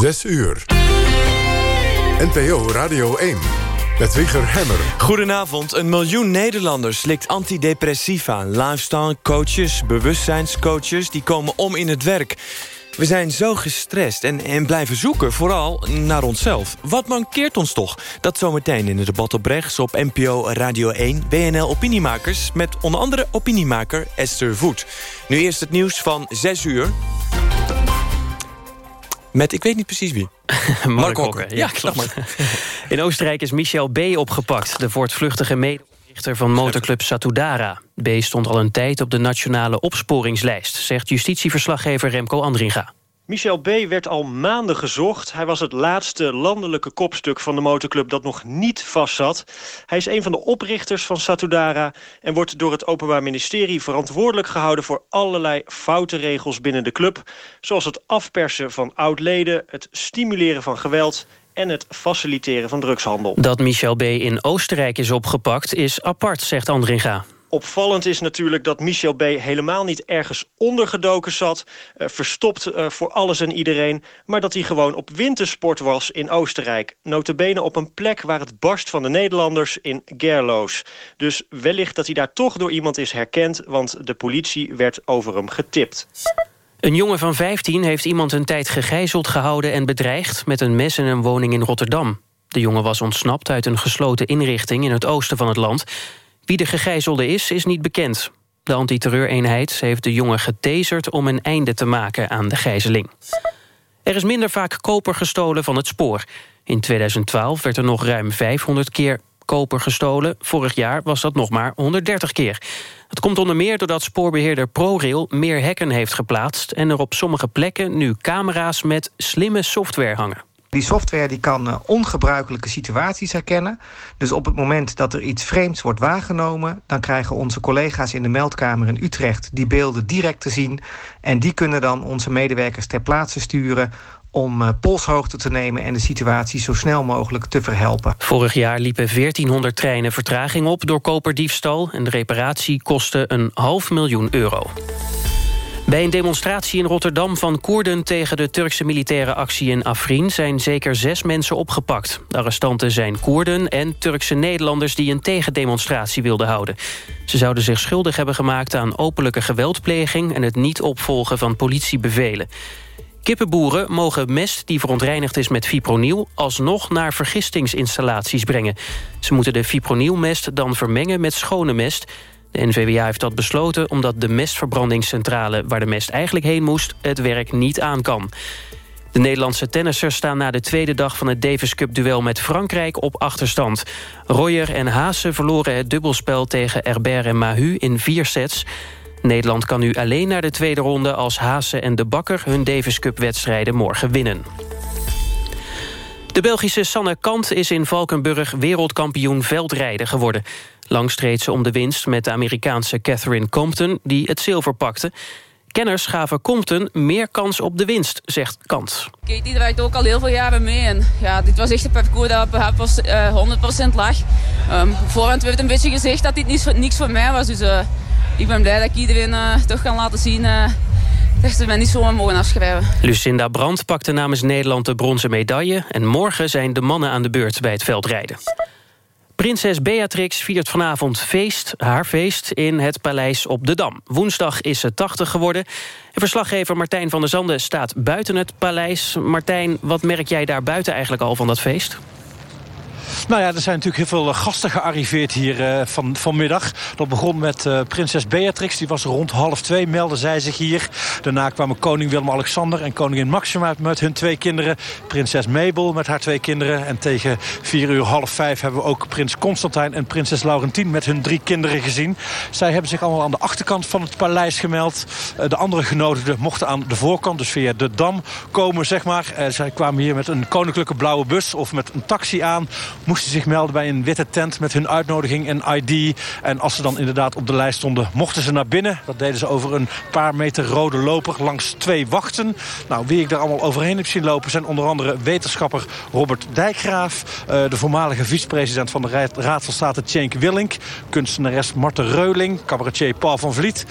Zes uur. NPO Radio 1. Met Wieger Hemmer. Goedenavond. Een miljoen Nederlanders slikt antidepressiva. Lifestyle coaches, bewustzijnscoaches, die komen om in het werk. We zijn zo gestrest en, en blijven zoeken, vooral naar onszelf. Wat mankeert ons toch? Dat zometeen in het debat op rechts op NPO Radio 1... WNL Opiniemakers met onder andere opiniemaker Esther Voet. Nu eerst het nieuws van 6 uur. Met, ik weet niet precies wie. Mark Hokker. Ja, klopt. In Oostenrijk is Michel B. opgepakt. De voortvluchtige medeoprichter van motorclub Satudara. B. stond al een tijd op de nationale opsporingslijst... zegt justitieverslaggever Remco Andringa. Michel B. werd al maanden gezocht. Hij was het laatste landelijke kopstuk van de motorclub dat nog niet vastzat. Hij is een van de oprichters van Satudara... en wordt door het Openbaar Ministerie verantwoordelijk gehouden... voor allerlei foute regels binnen de club. Zoals het afpersen van oud-leden, het stimuleren van geweld en het faciliteren van drugshandel. Dat Michel B. in Oostenrijk is opgepakt is apart, zegt Andringa. Opvallend is natuurlijk dat Michel B. helemaal niet ergens ondergedoken zat... Uh, verstopt uh, voor alles en iedereen... maar dat hij gewoon op wintersport was in Oostenrijk. Notabene op een plek waar het barst van de Nederlanders in Gerloos. Dus wellicht dat hij daar toch door iemand is herkend... want de politie werd over hem getipt. Een jongen van 15 heeft iemand een tijd gegijzeld gehouden en bedreigd... met een mes in een woning in Rotterdam. De jongen was ontsnapt uit een gesloten inrichting in het oosten van het land... Wie de gegijzelde is, is niet bekend. De antiterreureenheid heeft de jongen getaserd om een einde te maken aan de gijzeling. Er is minder vaak koper gestolen van het spoor. In 2012 werd er nog ruim 500 keer koper gestolen. Vorig jaar was dat nog maar 130 keer. Het komt onder meer doordat spoorbeheerder ProRail meer hekken heeft geplaatst... en er op sommige plekken nu camera's met slimme software hangen. Die software die kan uh, ongebruikelijke situaties herkennen. Dus op het moment dat er iets vreemds wordt waargenomen... dan krijgen onze collega's in de meldkamer in Utrecht... die beelden direct te zien. En die kunnen dan onze medewerkers ter plaatse sturen om uh, polshoogte te nemen en de situatie zo snel mogelijk te verhelpen. Vorig jaar liepen 1400 treinen vertraging op door koperdiefstal... en de reparatie kostte een half miljoen euro. Bij een demonstratie in Rotterdam van Koerden tegen de Turkse militaire actie in Afrin zijn zeker zes mensen opgepakt. De arrestanten zijn Koerden en Turkse Nederlanders die een tegendemonstratie wilden houden. Ze zouden zich schuldig hebben gemaakt aan openlijke geweldpleging en het niet opvolgen van politiebevelen. Kippenboeren mogen mest die verontreinigd is met fipronil... alsnog naar vergistingsinstallaties brengen. Ze moeten de fipronilmest dan vermengen met schone mest... De NVWA heeft dat besloten omdat de mestverbrandingscentrale... waar de mest eigenlijk heen moest, het werk niet aan kan. De Nederlandse tennissers staan na de tweede dag van het Davis Cup-duel met Frankrijk op achterstand. Royer en Haase verloren het dubbelspel tegen Herbert en Mahu in vier sets. Nederland kan nu alleen naar de tweede ronde als Haase en de Bakker... hun Davis Cup-wedstrijden morgen winnen. De Belgische Sanne Kant is in Valkenburg wereldkampioen veldrijden geworden. Lang streed ze om de winst met de Amerikaanse Catherine Compton... die het zilver pakte. Kenners gaven Compton meer kans op de winst, zegt Kant. Die draait ook al heel veel jaren mee. En ja, dit was echt een parcours dat was, uh, 100% lag. Um, voorhand werd een beetje gezegd dat dit niets, niks voor mij was. Dus uh, ik ben blij dat ik iedereen uh, toch kan laten zien... Dat ze mij niet zo mogen afschrijven. Lucinda Brandt pakte namens Nederland de bronzen medaille... en morgen zijn de mannen aan de beurt bij het veldrijden. Prinses Beatrix viert vanavond feest, haar feest, in het paleis op de Dam. Woensdag is ze 80 geworden. En verslaggever Martijn van der Zanden staat buiten het paleis. Martijn, wat merk jij daar buiten eigenlijk al van dat feest? Nou ja, er zijn natuurlijk heel veel eh, gasten gearriveerd hier uh, van, vanmiddag. Dat begon met uh, prinses Beatrix. Die was rond half twee, meldde zij zich hier. Daarna kwamen koning Willem-Alexander en koningin Maxima met hun twee kinderen. Prinses Mabel met haar twee kinderen. En tegen vier uur half vijf hebben we ook prins Constantijn en prinses Laurentien met hun drie kinderen gezien. Zij hebben zich allemaal aan de achterkant van het paleis gemeld. De andere genodigden mochten aan de voorkant, dus via de Dam, komen, zeg maar. zij kwamen hier met een koninklijke blauwe bus of met een taxi aan moesten zich melden bij een witte tent met hun uitnodiging en ID. En als ze dan inderdaad op de lijst stonden, mochten ze naar binnen. Dat deden ze over een paar meter rode loper langs twee wachten. Nou, wie ik daar allemaal overheen heb zien lopen... zijn onder andere wetenschapper Robert Dijkgraaf... Uh, de voormalige vicepresident van de Raad van State Cenk Willink... kunstenares Marten Reuling, cabaretier Paul van Vliet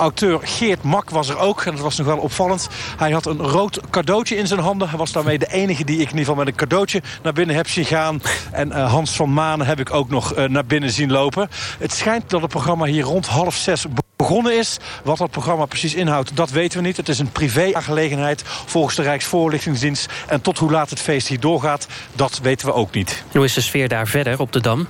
Auteur Geert Mak was er ook. En dat was nog wel opvallend. Hij had een rood cadeautje in zijn handen. Hij was daarmee de enige die ik in ieder geval met een cadeautje naar binnen heb zien gaan. En uh, Hans van Manen heb ik ook nog uh, naar binnen zien lopen. Het schijnt dat het programma hier rond half zes begonnen is. Wat dat programma precies inhoudt, dat weten we niet. Het is een privé-aangelegenheid volgens de Rijksvoorlichtingsdienst. En tot hoe laat het feest hier doorgaat, dat weten we ook niet. Hoe is de sfeer daar verder op de Dam?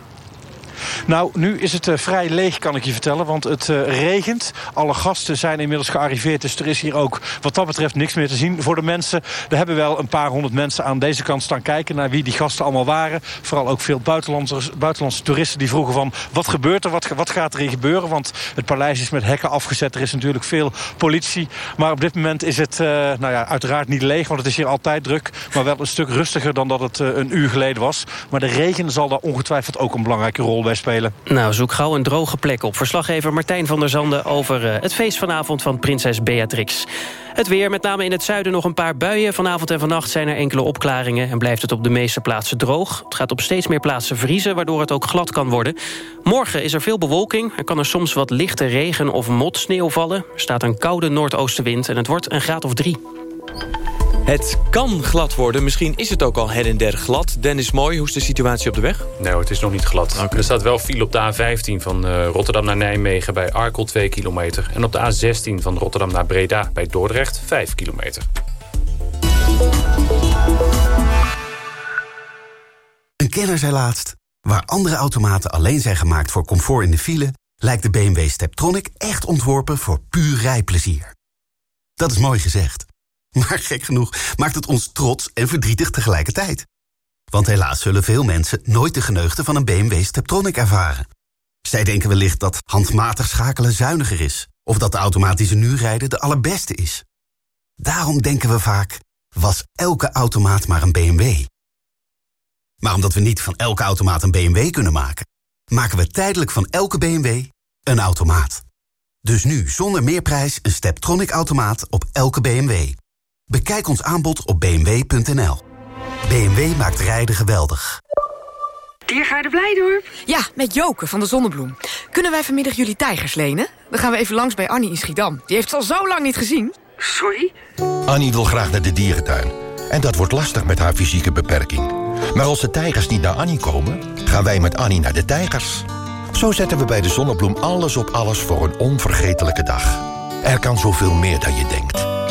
Nou, nu is het uh, vrij leeg, kan ik je vertellen. Want het uh, regent. Alle gasten zijn inmiddels gearriveerd. Dus er is hier ook wat dat betreft niks meer te zien voor de mensen. Er hebben wel een paar honderd mensen aan deze kant staan kijken... naar wie die gasten allemaal waren. Vooral ook veel buitenlandse, buitenlandse toeristen die vroegen van... wat gebeurt er, wat, wat gaat er hier gebeuren? Want het paleis is met hekken afgezet. Er is natuurlijk veel politie. Maar op dit moment is het uh, nou ja, uiteraard niet leeg... want het is hier altijd druk. Maar wel een stuk rustiger dan dat het een uur geleden was. Maar de regen zal daar ongetwijfeld ook een belangrijke rol bij spelen. Nou, zoek gauw een droge plek op. Verslaggever Martijn van der Zanden over uh, het feest vanavond van prinses Beatrix. Het weer, met name in het zuiden nog een paar buien. Vanavond en vannacht zijn er enkele opklaringen... en blijft het op de meeste plaatsen droog. Het gaat op steeds meer plaatsen vriezen, waardoor het ook glad kan worden. Morgen is er veel bewolking. Er kan er soms wat lichte regen of motsneeuw vallen. Er staat een koude noordoostenwind en het wordt een graad of drie. Het kan glad worden. Misschien is het ook al her en der glad. Dennis Mooi, hoe is de situatie op de weg? Nee, het is nog niet glad. Okay. Er staat wel file op de A15 van uh, Rotterdam naar Nijmegen... bij Arkel 2 kilometer. En op de A16 van Rotterdam naar Breda bij Dordrecht 5 kilometer. Een kenner zei laatst... waar andere automaten alleen zijn gemaakt voor comfort in de file... lijkt de BMW Steptronic echt ontworpen voor puur rijplezier. Dat is mooi gezegd. Maar gek genoeg maakt het ons trots en verdrietig tegelijkertijd. Want helaas zullen veel mensen nooit de geneugde van een BMW Steptronic ervaren. Zij denken wellicht dat handmatig schakelen zuiniger is... of dat de automatische rijden de allerbeste is. Daarom denken we vaak, was elke automaat maar een BMW? Maar omdat we niet van elke automaat een BMW kunnen maken... maken we tijdelijk van elke BMW een automaat. Dus nu zonder meerprijs een Steptronic-automaat op elke BMW. Bekijk ons aanbod op bmw.nl. BMW maakt rijden geweldig. Diergaarde Blijdorp? Ja, met Joke van de Zonnebloem. Kunnen wij vanmiddag jullie tijgers lenen? Dan gaan we even langs bij Annie in Schiedam. Die heeft ze al zo lang niet gezien. Sorry? Annie wil graag naar de dierentuin. En dat wordt lastig met haar fysieke beperking. Maar als de tijgers niet naar Annie komen... gaan wij met Annie naar de tijgers. Zo zetten we bij de Zonnebloem alles op alles voor een onvergetelijke dag. Er kan zoveel meer dan je denkt.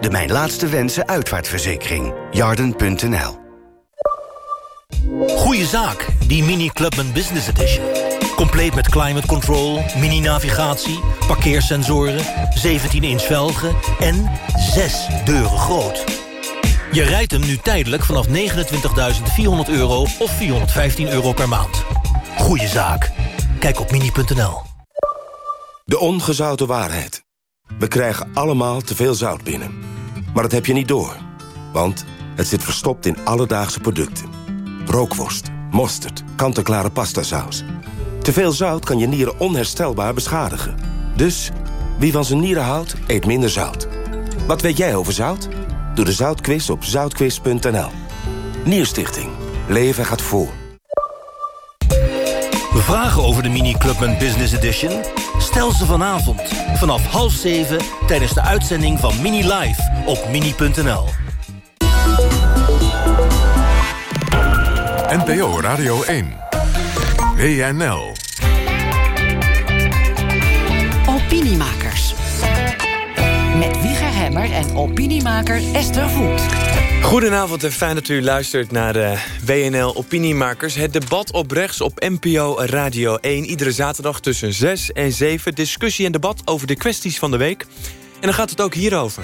De Mijn Laatste Wensen uitvaartverzekering. Jarden.nl Goeie zaak, die Mini Clubman Business Edition. Compleet met climate control, mini-navigatie, parkeersensoren... 17-inch velgen en 6 deuren groot. Je rijdt hem nu tijdelijk vanaf 29.400 euro of 415 euro per maand. Goeie zaak. Kijk op mini.nl. De ongezouten waarheid. We krijgen allemaal te veel zout binnen. Maar dat heb je niet door. Want het zit verstopt in alledaagse producten. Rookworst, mosterd, kant-en-klare pastasaus. Te veel zout kan je nieren onherstelbaar beschadigen. Dus, wie van zijn nieren houdt, eet minder zout. Wat weet jij over zout? Doe de zoutquiz op zoutquiz.nl. Nierstichting. Leven gaat voor. Vragen over de Mini Clubman Business Edition? Stel ze vanavond vanaf half zeven tijdens de uitzending van Mini Live op mini.nl. NPO Radio 1. WNL. Opiniemakers. Met Wieger Hemmer en opiniemaker Esther Voet. Goedenavond en fijn dat u luistert naar de WNL Opiniemakers. Het debat op rechts op NPO Radio 1. Iedere zaterdag tussen 6 en 7. Discussie en debat over de kwesties van de week. En dan gaat het ook hierover.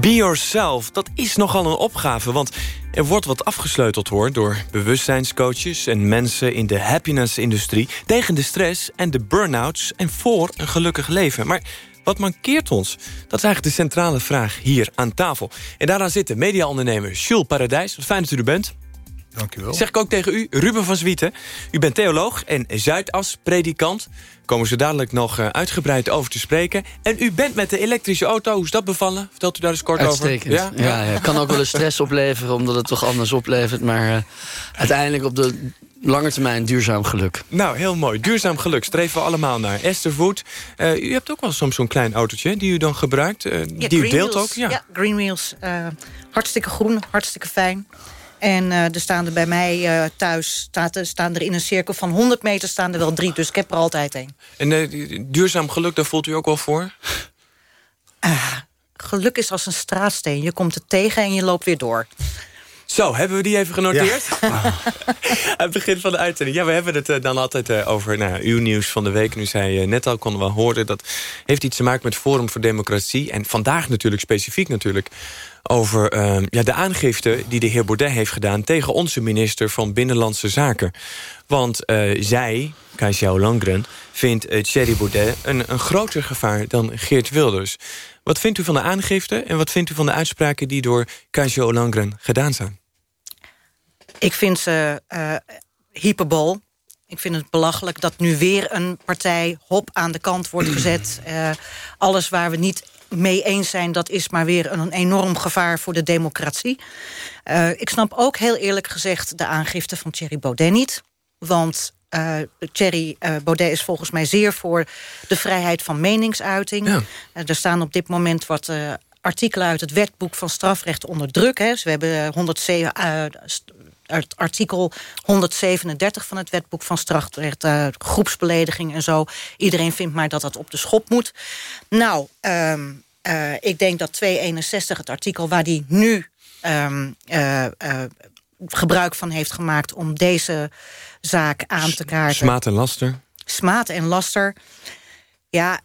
Be yourself, dat is nogal een opgave. Want Er wordt wat afgesleuteld hoor door bewustzijnscoaches en mensen in de happiness-industrie... tegen de stress en de burn-outs en voor een gelukkig leven. Maar wat mankeert ons? Dat is eigenlijk de centrale vraag hier aan tafel. En daaraan zitten mediaondernemer Jules Paradijs. Wat fijn dat u er bent. Dankjewel. Zeg ik ook tegen u, Ruben van Zwieten. U bent theoloog en Zuidas-predikant. Komen ze dadelijk nog eh, uitgebreid over te spreken. En u bent met de elektrische auto. Hoe is dat bevallen? Vertelt u daar eens kort Uitstekend. over? Ja? Ja, Kan ook wel eens stress opleveren, omdat het toch anders oplevert. Maar uh, uiteindelijk op de lange termijn duurzaam geluk. Nou, heel mooi. Duurzaam geluk streven we allemaal naar. Esther Voet, uh, u hebt ook wel soms zo'n klein autootje die u dan gebruikt. Uh, ja, die u deelt wheels. ook. Ja, ja Green Wheels. hartstikke groen, hartstikke fijn. En uh, er staan er bij mij uh, thuis, staat, staan er in een cirkel van 100 meter staan er wel drie. Dus ik heb er altijd één. En uh, duurzaam geluk, daar voelt u ook wel voor? geluk is als een straatsteen. Je komt het tegen en je loopt weer door. Zo, hebben we die even genoteerd? Ja. Aan het begin van de uitzending. Ja, we hebben het uh, dan altijd uh, over nou, uw nieuws van de week. Nu zei uh, net al, konden we horen... dat heeft iets te maken met Forum voor Democratie. En vandaag natuurlijk, specifiek natuurlijk... over ehm, ja, de aangifte die de heer Baudet heeft gedaan... tegen onze minister van Binnenlandse Zaken. Want zij, Kajsa Langren, vindt Thierry Baudet... Een, een groter gevaar dan Geert Wilders. Wat vindt u van de aangifte en wat vindt u van de uitspraken... die door Kajsa Langren gedaan zijn? Ik vind ze uh, hyperbol. Ik vind het belachelijk dat nu weer een partij hop aan de kant wordt gezet. Uh, alles waar we niet mee eens zijn, dat is maar weer een enorm gevaar voor de democratie. Uh, ik snap ook heel eerlijk gezegd de aangifte van Thierry Baudet niet. Want uh, Thierry uh, Baudet is volgens mij zeer voor de vrijheid van meningsuiting. Ja. Er staan op dit moment wat artikelen uit het wetboek van strafrecht onder druk. Hè. Dus we hebben 107, het artikel 137 van het wetboek van strafrecht, uh, groepsbelediging en zo. Iedereen vindt maar dat dat op de schop moet. Nou, um, uh, ik denk dat 261, het artikel waar die nu um, uh, gebruik van heeft gemaakt om deze zaak aan te kaarten. Smaad en laster. Smaad en laster. Ja,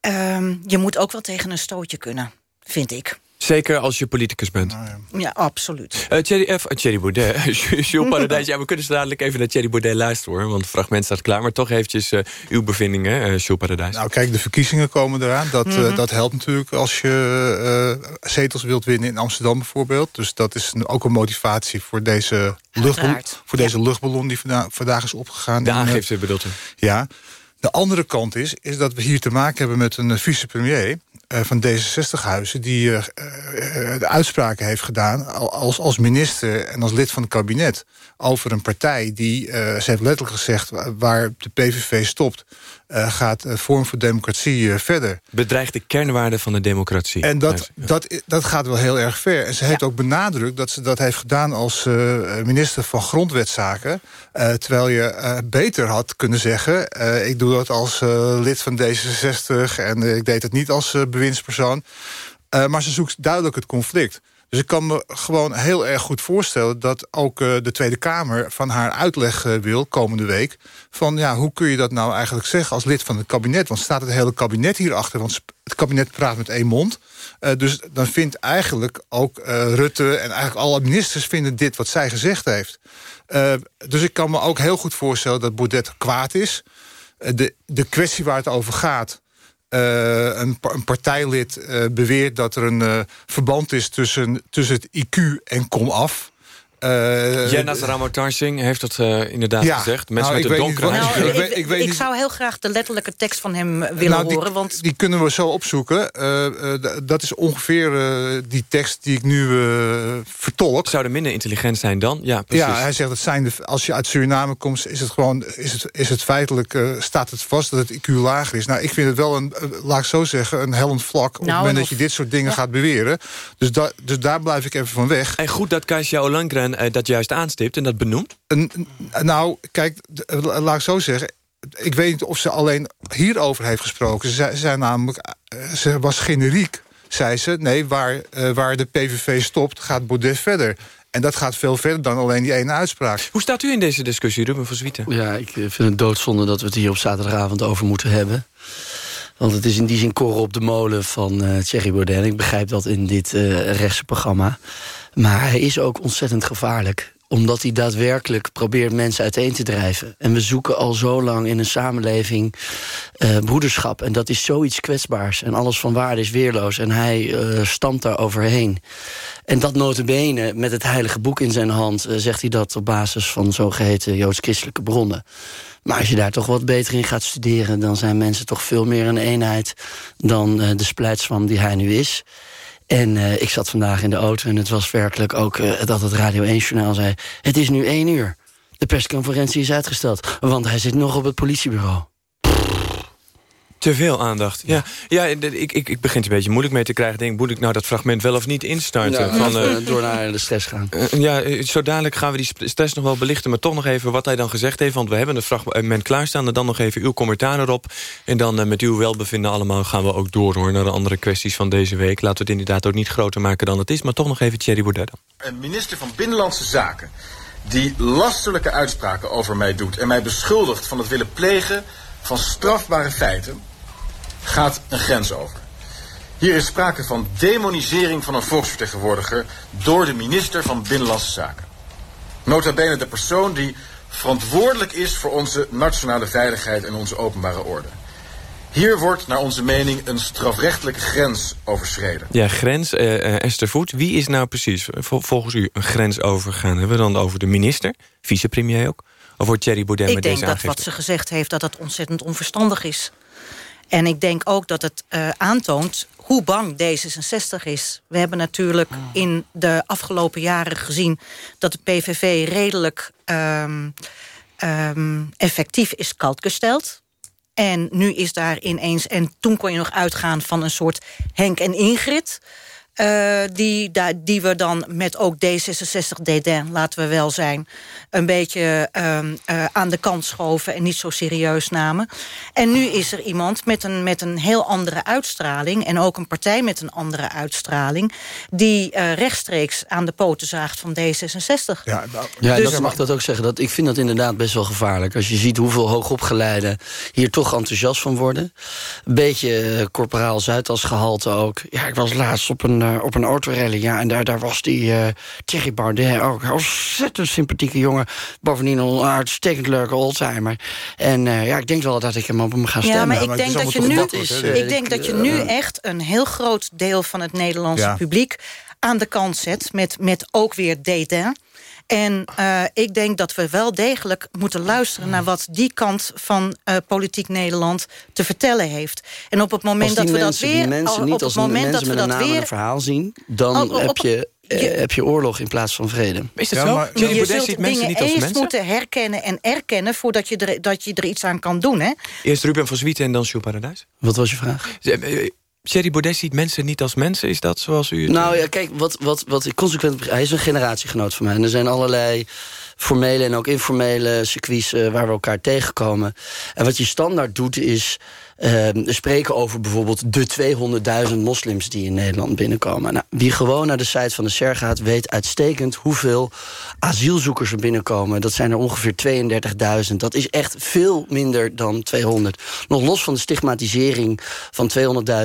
um, je moet ook wel tegen een stootje kunnen, vind ik. Zeker als je politicus bent. Nou ja. ja. absoluut. Uh, Thierry, uh, Thierry Baudet, Jules Paradijs. ja, we kunnen zo dadelijk even naar Thierry Baudet luisteren, hoor. Want het fragment staat klaar. Maar toch eventjes uh, uw bevindingen, uh, Jules Paradijs. Nou, kijk, de verkiezingen komen eraan. Dat, mm -hmm. dat helpt natuurlijk als je zetels wilt winnen in Amsterdam bijvoorbeeld. Dus dat is een, ook een motivatie voor deze, luchtballon, voor deze ja. luchtballon die vandaag, vandaag is opgegaan. De aangifte bedoelt u? Ja. De andere kant is, is dat we hier te maken hebben met een vicepremier van D66-huizen... die uh, uh, de uitspraken heeft gedaan als, als minister en als lid van het kabinet... over een partij die, ze heeft letterlijk gezegd... waar de PVV stopt, gaat Vorm voor Democratie verder. Bedreigt de kernwaarden van de democratie. En dat, ja. dat, dat gaat wel heel erg ver. En ze heeft ja. ook benadrukt dat ze dat heeft gedaan als minister van Grondwetzaken... terwijl je beter had kunnen zeggen... ik doe dat als lid van D66 en ik deed het niet als bewindspersoon. Uh, maar ze zoekt duidelijk het conflict. Dus ik kan me gewoon heel erg goed voorstellen... dat ook uh, de Tweede Kamer van haar uitleg uh, wil komende week... van ja, hoe kun je dat nou eigenlijk zeggen als lid van het kabinet? Want staat het hele kabinet hierachter? Want het kabinet praat met één mond. Uh, dus dan vindt eigenlijk ook Rutte en eigenlijk alle ministers... vinden dit wat zij gezegd heeft. dus ik kan me ook heel goed voorstellen dat Baudet kwaad is. de, de kwestie waar het over gaat... Uh, een, een, partijlid uh, beweert dat er een uh, verband is tussen, tussen het IQ en komaf. Uh, Jennas Ramotarsing heeft dat uh, inderdaad ja, gezegd. Mensen nou, met de donkere nou, ik, ik, ik, ik zou heel graag de letterlijke tekst van hem willen nou, die, horen. Want... Die kunnen we zo opzoeken. Uh, dat is ongeveer die tekst die ik nu vertolk. Zou er minder intelligent zijn dan? Ja, precies. Ja, hij zegt dat zijn de, als je uit Suriname komt... is het gewoon is het, is het feitelijk staat het vast dat het IQ lager is. Nou, ik vind het wel een, laat ik zo zeggen, een hellend vlak... op het moment dat je dit soort dingen ja. gaat beweren. Dus, da, dus daar blijf ik even van weg. En goed dat Kasia Olankren uh, dat juist aanstipt en dat benoemt? Nou, kijk, laat ik zo zeggen... ik weet niet of ze alleen hierover heeft gesproken. Ze zei namelijk, ze was generiek, zei ze... nee, waar, uh, waar de PVV stopt, gaat Baudet verder. En dat gaat veel verder dan alleen die ene uitspraak. Hoe staat u in deze discussie, Ruben van Zwieten? Ja, ik vind het doodzonde dat we het hier op zaterdagavond over moeten hebben. Want het is in die zin korrel op de molen van uh, Thierry Baudet. En ik begrijp dat in dit uh, rechtse programma. Maar hij is ook ontzettend gevaarlijk omdat hij daadwerkelijk probeert mensen uiteen te drijven. En we zoeken al zo lang in een samenleving uh, broederschap. En dat is zoiets kwetsbaars. En alles van waarde is weerloos. En hij uh, stamt daar overheen. En dat notabene, met het heilige boek in zijn hand... Uh, zegt hij dat op basis van zogeheten joods-christelijke bronnen. Maar als je daar toch wat beter in gaat studeren... dan zijn mensen toch veel meer een eenheid... dan de splijtswam die hij nu is... En uh, ik zat vandaag in de auto en het was werkelijk ook uh, dat het Radio 1-journaal zei... het is nu één uur. De persconferentie is uitgesteld, want hij zit nog op het politiebureau. Te veel aandacht. Ja, ja ik, ik, ik begin het een beetje moeilijk mee te krijgen. Denk, moet ik nou dat fragment wel of niet instarten? Ja, van, uh, door naar de stress gaan. Uh, ja, zo dadelijk gaan we die stress nog wel belichten. Maar toch nog even wat hij dan gezegd heeft. Want we hebben het fragment klaarstaan. En dan nog even uw commentaar erop. En dan uh, met uw welbevinden allemaal gaan we ook door hoor, naar de andere kwesties van deze week. Laten we het inderdaad ook niet groter maken dan het is. Maar toch nog even Thierry Baudet dan. Een minister van Binnenlandse Zaken die lasterlijke uitspraken over mij doet... en mij beschuldigt van het willen plegen van strafbare feiten gaat een grens over. Hier is sprake van demonisering van een volksvertegenwoordiger door de minister van Binnenlandse Zaken. Nota bene de persoon die verantwoordelijk is voor onze nationale veiligheid en onze openbare orde. Hier wordt naar onze mening een strafrechtelijke grens overschreden. Ja, grens, uh, uh, Esther Voet. Wie is nou precies volgens u een grens overgegaan? Hebben we dan over de minister, vicepremier ook? Of wordt Thierry Baudet Ik met deze denk dat wat ze gezegd heeft, dat dat ontzettend onverstandig is. En ik denk ook dat het uh, aantoont hoe bang D66 is. We hebben natuurlijk in de afgelopen jaren gezien... dat de PVV redelijk um, um, effectief is kaltgesteld. En nu is daar ineens... en toen kon je nog uitgaan van een soort Henk en Ingrid... Uh, die, die we dan met ook D66 DDN, laten we wel zijn... een beetje um, uh, aan de kant schoven en niet zo serieus namen. En nu is er iemand met een, met een heel andere uitstraling... en ook een partij met een andere uitstraling... die uh, rechtstreeks aan de poten zaagt van D66. Ja, nou, ja dus, dat mag dat ook zeggen. Dat, ik vind dat inderdaad best wel gevaarlijk. Als je ziet hoeveel hoogopgeleiden hier toch enthousiast van worden. Een beetje corporaal Zuidas gehalte ook. Ja, ik was laatst op een op een autorally. Ja, en daar, daar was die uh, Thierry Baudet ook. Een ontzettend sympathieke jongen. Bovendien een uitstekend leuke oldtimer. En uh, ja, ik denk wel dat ik hem op hem ga stemmen. Ja, maar ik denk dat je nu, is, ik denk dat je nu echt een heel groot deel van het Nederlandse ja. publiek aan de kant zet met, met ook weer daten. En uh, ik denk dat we wel degelijk moeten luisteren... naar wat die kant van uh, politiek Nederland te vertellen heeft. En op het moment dat we dat weer... Die mensen niet, op het moment dat we dat weer een verhaal zien... dan oh, op, heb je je, heb je oorlog in plaats van vrede. Is dat ja, zo? Maar, je, je zult ziet dingen niet als eerst mensen? moeten herkennen en erkennen... voordat je, er, dat je er iets aan kan doen, hè? Eerst Ruben van Zwieten en dan Jules Paradijs. Wat was je vraag? Thierry Baudet ziet mensen niet als mensen. Is dat zoals u... Nou ja, kijk, wat, wat, wat ik consequent... Hij is een generatiegenoot van mij. En er zijn allerlei formele en ook informele circuits... Uh, waar we elkaar tegenkomen. En wat je standaard doet is... Uh, spreken over bijvoorbeeld de 200.000 moslims die in Nederland binnenkomen. Nou, wie gewoon naar de site van de SER gaat, weet uitstekend hoeveel asielzoekers er binnenkomen. Dat zijn er ongeveer 32.000. Dat is echt veel minder dan 200. Nog los van de stigmatisering van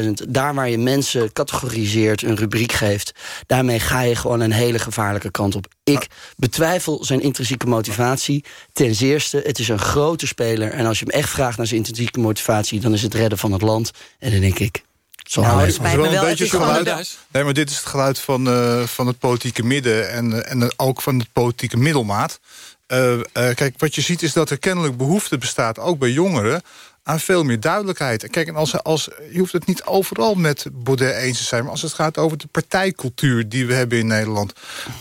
200.000. Daar waar je mensen categoriseert, een rubriek geeft. Daarmee ga je gewoon een hele gevaarlijke kant op. Ik betwijfel zijn intrinsieke motivatie. Ten zeerste, het is een grote speler. En als je hem echt vraagt naar zijn intrinsieke motivatie... dan is het redden van het land. En dan denk ik, zo nou, het wel, een beetje geluid. Nee, maar dit is het geluid van, uh, van het politieke midden... en, en ook van het politieke middelmaat. Uh, uh, kijk, wat je ziet is dat er kennelijk behoefte bestaat... ook bij jongeren aan veel meer duidelijkheid. Kijk, en als, als, je hoeft het niet overal met Baudet eens te zijn... maar als het gaat over de partijcultuur die we hebben in Nederland...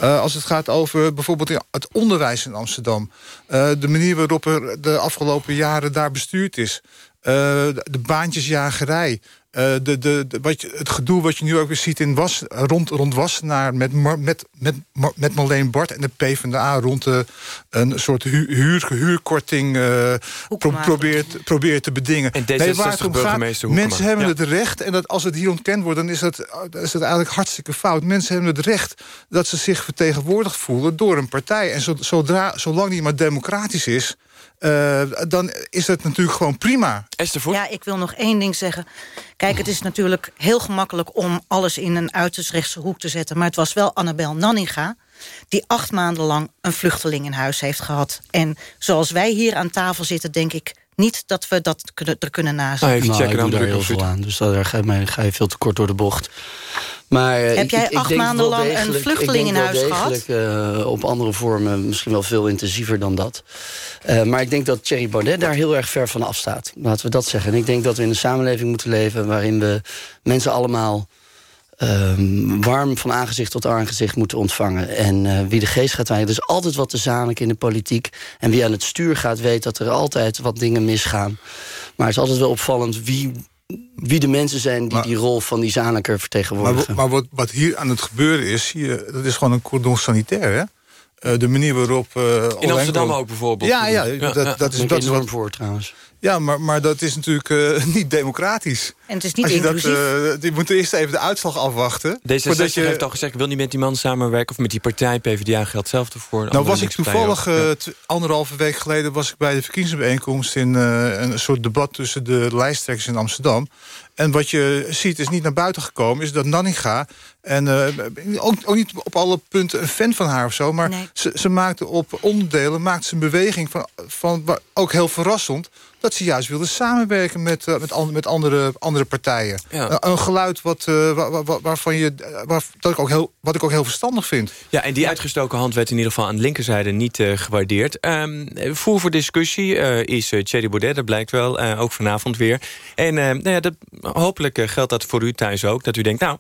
Uh, als het gaat over bijvoorbeeld het onderwijs in Amsterdam... Uh, de manier waarop er de afgelopen jaren daar bestuurd is... Uh, de baantjesjagerij, uh, de, de, de, wat je, het gedoe wat je nu ook weer ziet in was, rond, rond Wassenaar... Met, met, met, met Marleen Bart en de PvdA rond de, een soort hu, huur, huurkorting... Uh, pro, probeert, probeert te bedingen. En nee, waar het om gaat, mensen hebben ja. het recht... en dat als het hier ontkend wordt, dan is dat, is dat eigenlijk hartstikke fout. Mensen hebben het recht dat ze zich vertegenwoordigd voelen door een partij. En zodra, zolang die maar democratisch is... eh, dan is het natuurlijk gewoon prima. Esther Ja, ik wil nog één ding zeggen. Kijk, het is natuurlijk heel gemakkelijk om alles in een uiterst rechtse hoek te zetten. Maar het was wel Annabel Nanninga die acht maanden lang een vluchteling in huis heeft gehad. En zoals wij hier aan tafel zitten, denk ik niet dat we dat kunnen, er kunnen nazien. Nou, even checken, ik doe daar heel veel aan. Dus daar ga je, ga je veel te kort door de bocht. Maar, eh, Heb jij ik, acht maanden lang een vluchteling in huis gehad? eh, op andere vormen misschien wel veel intensiever dan dat. Eh, maar ik denk dat Thierry Baudet daar heel erg ver van afstaat. Laten we dat zeggen. En ik denk dat we in een samenleving moeten leven... waarin we mensen allemaal ehm, warm van aangezicht tot aangezicht moeten ontvangen. En wie de geest gaat wijken, er is altijd wat te in de politiek. En wie aan het stuur gaat, weet dat er altijd wat dingen misgaan. Maar het is altijd wel opvallend wie, wie de mensen zijn... die die rol van die zaniker vertegenwoordigen. maar wat, wat hier aan het gebeuren is, zie je, dat is gewoon een cordon sanitair, hè? Eh, de manier waarop... eh, Olenko- Amsterdam ook bijvoorbeeld. Ja, ja, Ja, dat, ja. dat is, dat is enorm wat, voor trouwens. Ja, maar, maar dat is natuurlijk eh, niet democratisch. En het is niet Als je dat, inclusief. eh, je moet eerst even de uitslag afwachten. D66 voordat je- heeft al gezegd, ik wil niet met die man samenwerken... of met die partij, PvdA geldt hetzelfde voor. Nou was ik toevallig, eh, t- anderhalve week geleden... was ik bij de verkiezingsbijeenkomst in eh, een soort debat... tussen de lijsttrekkers in Amsterdam. En wat je ziet, is niet naar buiten gekomen... is dat Nanninga, en eh, ook, ook niet op alle punten een fan van haar of zo... maar ze, ze maakte op onderdelen maakte ze een beweging van, van ook heel verrassend... dat ze juist wilde samenwerken met, eh, met, an- met andere, andere partijen. Ja. Een- geluid wat, eh, wa- wa- wa- waarvan je, eh, waar, dat ik ook heel, wat ik ook heel verstandig vind. Ja, en die uitgestoken hand werd in ieder geval aan de linkerzijde niet eh, gewaardeerd. Ehm voer voor discussie eh, is Thierry Baudet, dat blijkt wel, eh, ook vanavond weer. En eh, nou ja, dat, hopelijk eh, geldt dat voor u thuis ook, dat u denkt... nou.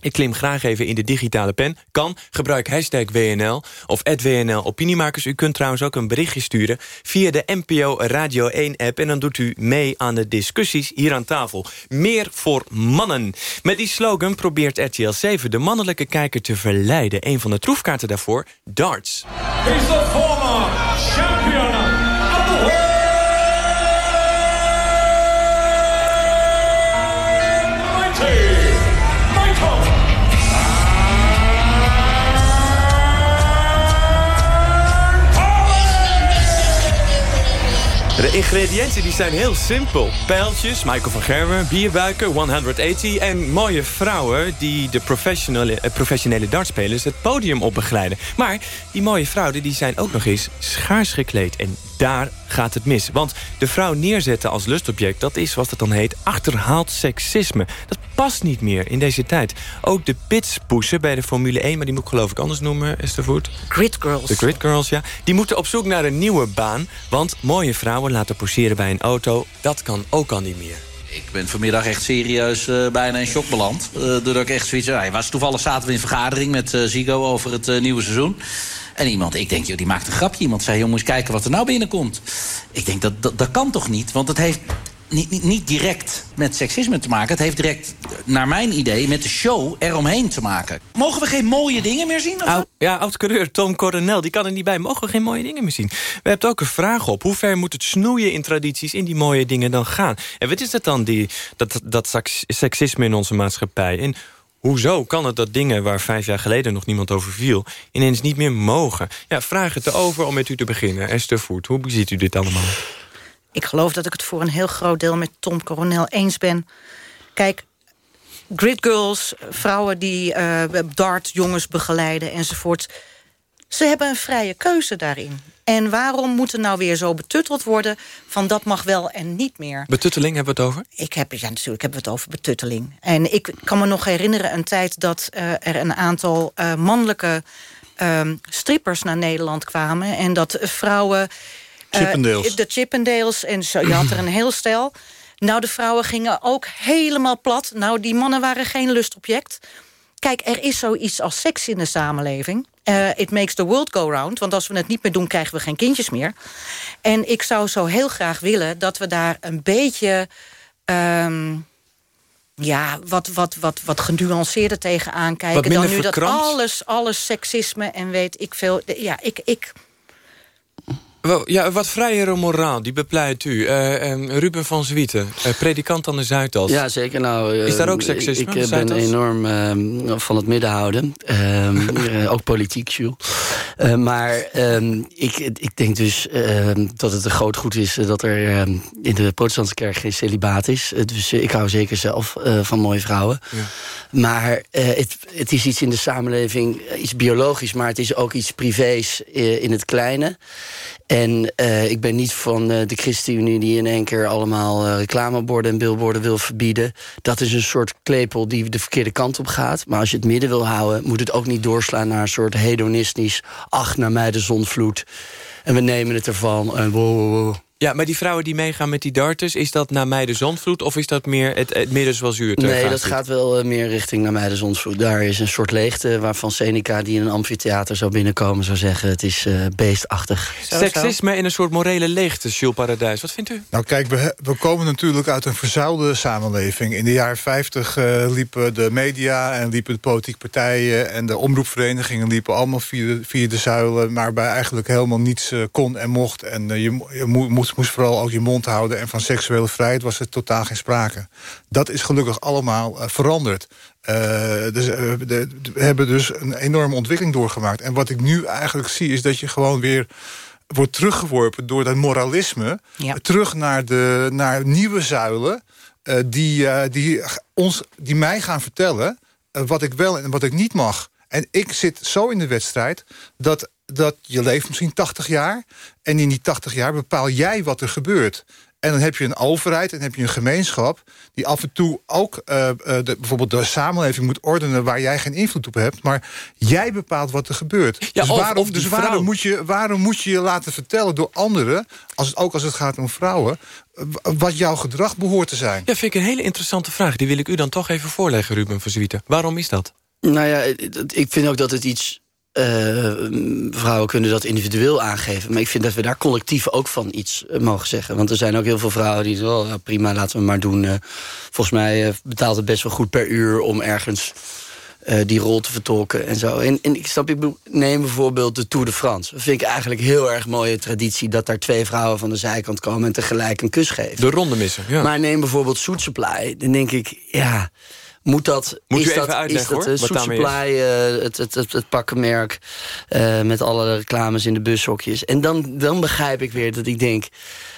Ik klim graag even in de digitale pen. Kan, gebruik hashtag WNL of WNL Opiniemakers. U kunt trouwens ook een berichtje sturen via de NPO Radio 1-app... en dan doet u mee aan de discussies hier aan tafel. Meer voor mannen. Met die slogan probeert RTL 7 de mannelijke kijker te verleiden. Een van de troefkaarten daarvoor, darts. is the former De ingrediënten die zijn heel simpel. Pijltjes, Michael van Gerwen, bierbuiken, 180... en mooie vrouwen die de professionele, eh, professionele dartspelers het podium op begeleiden. Maar die mooie vrouwen die zijn ook nog eens schaars gekleed. En daar gaat het mis. Want de vrouw neerzetten als lustobject... dat is, wat het dan heet, achterhaald seksisme. Dat past niet meer in deze tijd. Ook de pitspoesen bij de Formule 1... maar die moet ik geloof ik anders noemen, Esther Voet. Grid Girls. De Grid Girls, ja. Die moeten op zoek naar een nieuwe baan. Want mooie vrouwen laten poseren bij een auto... dat kan ook al niet meer. Ik ben vanmiddag echt serieus eh, bijna in shock beland. Eh, doordat ik echt zoiets... Hij was toevallig zaten we in vergadering met eh Zigo over het nieuwe seizoen. En iemand, ik denk, joh, die maakt een grapje. Iemand zei, jongens, kijken wat er nou binnenkomt. Ik denk, dat, dat, dat kan toch niet? Want het heeft niet, niet, niet direct met seksisme te maken. Het heeft direct, naar mijn idee, met de show eromheen te maken. Mogen we geen mooie dingen meer zien? Ou- ja, oud-coureur Tom Coronel, die kan er niet bij. Mogen we geen mooie dingen meer zien? We hebben ook een vraag op. Hoe ver moet het snoeien in tradities in die mooie dingen dan gaan? En wat is het dan, die, dat, dat seks- seksisme in onze maatschappij? En hoezo kan het dat dingen waar vijf jaar geleden nog niemand over viel... ineens niet meer mogen? Ja, vraag het erover om met u te beginnen. Esther Voet, hoe ziet u dit allemaal? Ik geloof dat ik het voor een heel groot deel met Tom Coronel eens ben. Kijk, grid girls, vrouwen die eh dart jongens begeleiden enzovoort... ze hebben een vrije keuze daarin. En waarom moet er nou weer zo betutteld worden... van dat mag wel en niet meer? Betutteling hebben we het over? Ik heb, ja, natuurlijk hebben we het over betutteling. En ik kan me nog herinneren een tijd dat eh, er een aantal eh, mannelijke ehm, strippers naar Nederland kwamen. En dat vrouwen... eh, Chippendales. de Chippendales. En zo, je had er een heel stel. Nou, de vrouwen gingen ook helemaal plat. Nou, die mannen waren geen lustobject. Kijk, er is zoiets als seks in de samenleving. Eh, it makes the world go round. Want als we het niet meer doen, krijgen we geen kindjes meer. En ik zou zo heel graag willen dat we daar een beetje... ehm, ja, wat, wat, wat, wat genuanceerder tegenaan kijken... Dan nu dat alles, alles seksisme en weet ik veel... Ja, ik, ik, Wel, ja, wat vrijere moraal, die bepleit u. Eh, eh, Ruben van Zwieten, eh, predikant aan de Zuidas. Ja, zeker. Nou, Is daar ook eh, seksisme, Ik, eh, ben enorm eh, van het midden houden. Ehm, ook politiek, Jules. Maar ehm, ik, ik denk dus ehm, dat het een groot goed is... dat er ehm, in de protestantse kerk geen celibaat is. Dus ik hou zeker zelf van mooie vrouwen. Maar eh, het, het is iets in de samenleving, eh, iets biologisch... maar het is ook iets privés eh, in het kleine. En ik ben niet van de ChristenUnie die in één keer allemaal reclameborden en billboarden wil verbieden. Dat is een soort klepel die de verkeerde kant op gaat. Maar als je het midden wil houden, moet het ook niet doorslaan naar een soort hedonistisch. Ach, naar mij de zonvloed. En we nemen het ervan. En wow, wow, wow. Ja, maar die vrouwen die meegaan met die darters... is dat naar mij de zondvloed of is dat meer het, het midden zoals u het eh, Nee, dat gaat wel eh, meer richting naar mij de zonsvloed. Daar is een soort leegte waarvan Seneca, die in een amfitheater zou binnenkomen... zou zeggen, het is eh, beestachtig. Seksisme in een soort morele leegte, Jules Paradijs. Wat vindt u? Nou kijk, we, we komen natuurlijk uit een verzuilde samenleving. In de jaren 50 eh, liepen de media en liepen de politieke partijen... en de omroepverenigingen liepen allemaal via de, via de zuilen... waarbij eigenlijk helemaal niets kon en mocht. En je, je mo- moest, moest vooral ook je mond houden... en van seksuele vrijheid was er totaal geen sprake. Dat is gelukkig allemaal eh, veranderd. Eh, dus, eh, de- de- we hebben dus een enorme ontwikkeling doorgemaakt. En wat ik nu eigenlijk zie is dat je gewoon weer wordt teruggeworpen door dat moralisme... terug naar, de, naar nieuwe zuilen... die, die, ons, die mij gaan vertellen wat ik wel en wat ik niet mag. En ik zit zo in de wedstrijd dat, dat je leeft misschien 80 jaar... en in die 80 jaar bepaal jij wat er gebeurt. En dan heb je een overheid en heb je een gemeenschap... die af en toe ook eh, eh, de, bijvoorbeeld de samenleving moet ordenen... waar jij geen invloed op hebt. Maar jij bepaalt wat er gebeurt. Ja, dus of- waarom, of dus waarom, moet je, waarom moet je je laten vertellen door anderen... Als het, ook als het gaat om vrouwen... wat jouw gedrag behoort te zijn? Ja, vind ik een hele interessante vraag. Die wil ik u dan toch even voorleggen, Ruben van Zwieten. Waarom is dat? Nou ja, ik vind ook dat het iets... eh, vrouwen kunnen dat individueel aangeven. Maar ik vind dat we daar collectief ook van iets eh, mogen zeggen. Want er zijn ook heel veel vrouwen die zeggen... Oh, prima, laten we maar doen. Eh, volgens mij betaalt het best wel goed per uur... om ergens die rol te vertolken en zo. En, en ik snap, ik neem bijvoorbeeld de Tour de France. Dat vind ik eigenlijk heel erg mooie traditie... dat daar twee vrouwen van de zijkant komen en tegelijk een kus geven. De ronde missen, ja. Maar neem bijvoorbeeld Soet Supply. Dan denk ik, ja, moet dat... Moet is dat, uitleggen, is dat, hoor, Supply, eh, het, het, het, het pakkenmerk... eh, met alle reclames in de bushokjes. En dan, dan begrijp ik weer dat ik denk...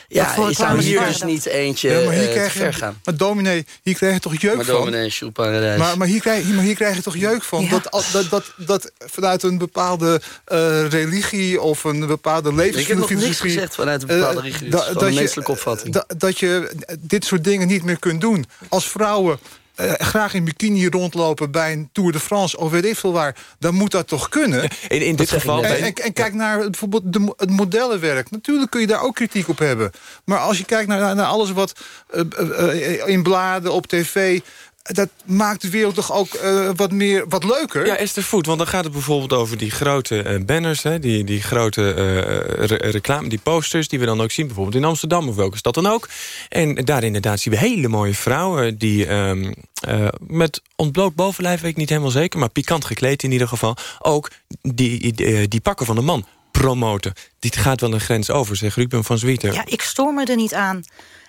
Ja, voor is er reclames hier dus dat? niet eentje Ja, maar hier eh, ver je, gaan. maar dominee, hier krijg je toch jeuk Maar van? dominee. Maar, maar, hier krijg, hier- maar hier krijg je toch jeuk van? Dat, dat, dat, dat vanuit een bepaalde eh, religie of een bepaalde levensfilosofie... Ik heb nog niks gezegd vanuit een bepaalde religie. da- een je- menselijke opvatting. da- dat je dit soort dingen niet meer kunt doen. Als vrouwen eh, graag in bikini rondlopen bij een Tour de France... of weet ik veel waar, dan moet dat toch kunnen? In, in dit geval... En, en, en kijk naar bijvoorbeeld de, het modellenwerk. Natuurlijk kun je daar ook kritiek op hebben. Maar als je kijkt naar, naar alles wat eh, eh, in bladen, op tv... dat maakt de wereld toch ook eh, wat, meer, wat leuker? Ja, Esther Voet, want dan gaat het bijvoorbeeld over die grote eh, banners... Hè, die, die grote eh, re- reclame, die posters die we dan ook zien... bijvoorbeeld in Amsterdam of welke stad dan ook. En daar inderdaad zien we hele mooie vrouwen... die ehm, eh, met ontbloot bovenlijf, weet ik niet helemaal zeker... maar pikant gekleed in ieder geval... ook die, die, die pakken van de man promoten. Dit gaat wel een grens over, zegt Ruben van Zwieten. Ja, ik stoor me er niet aan.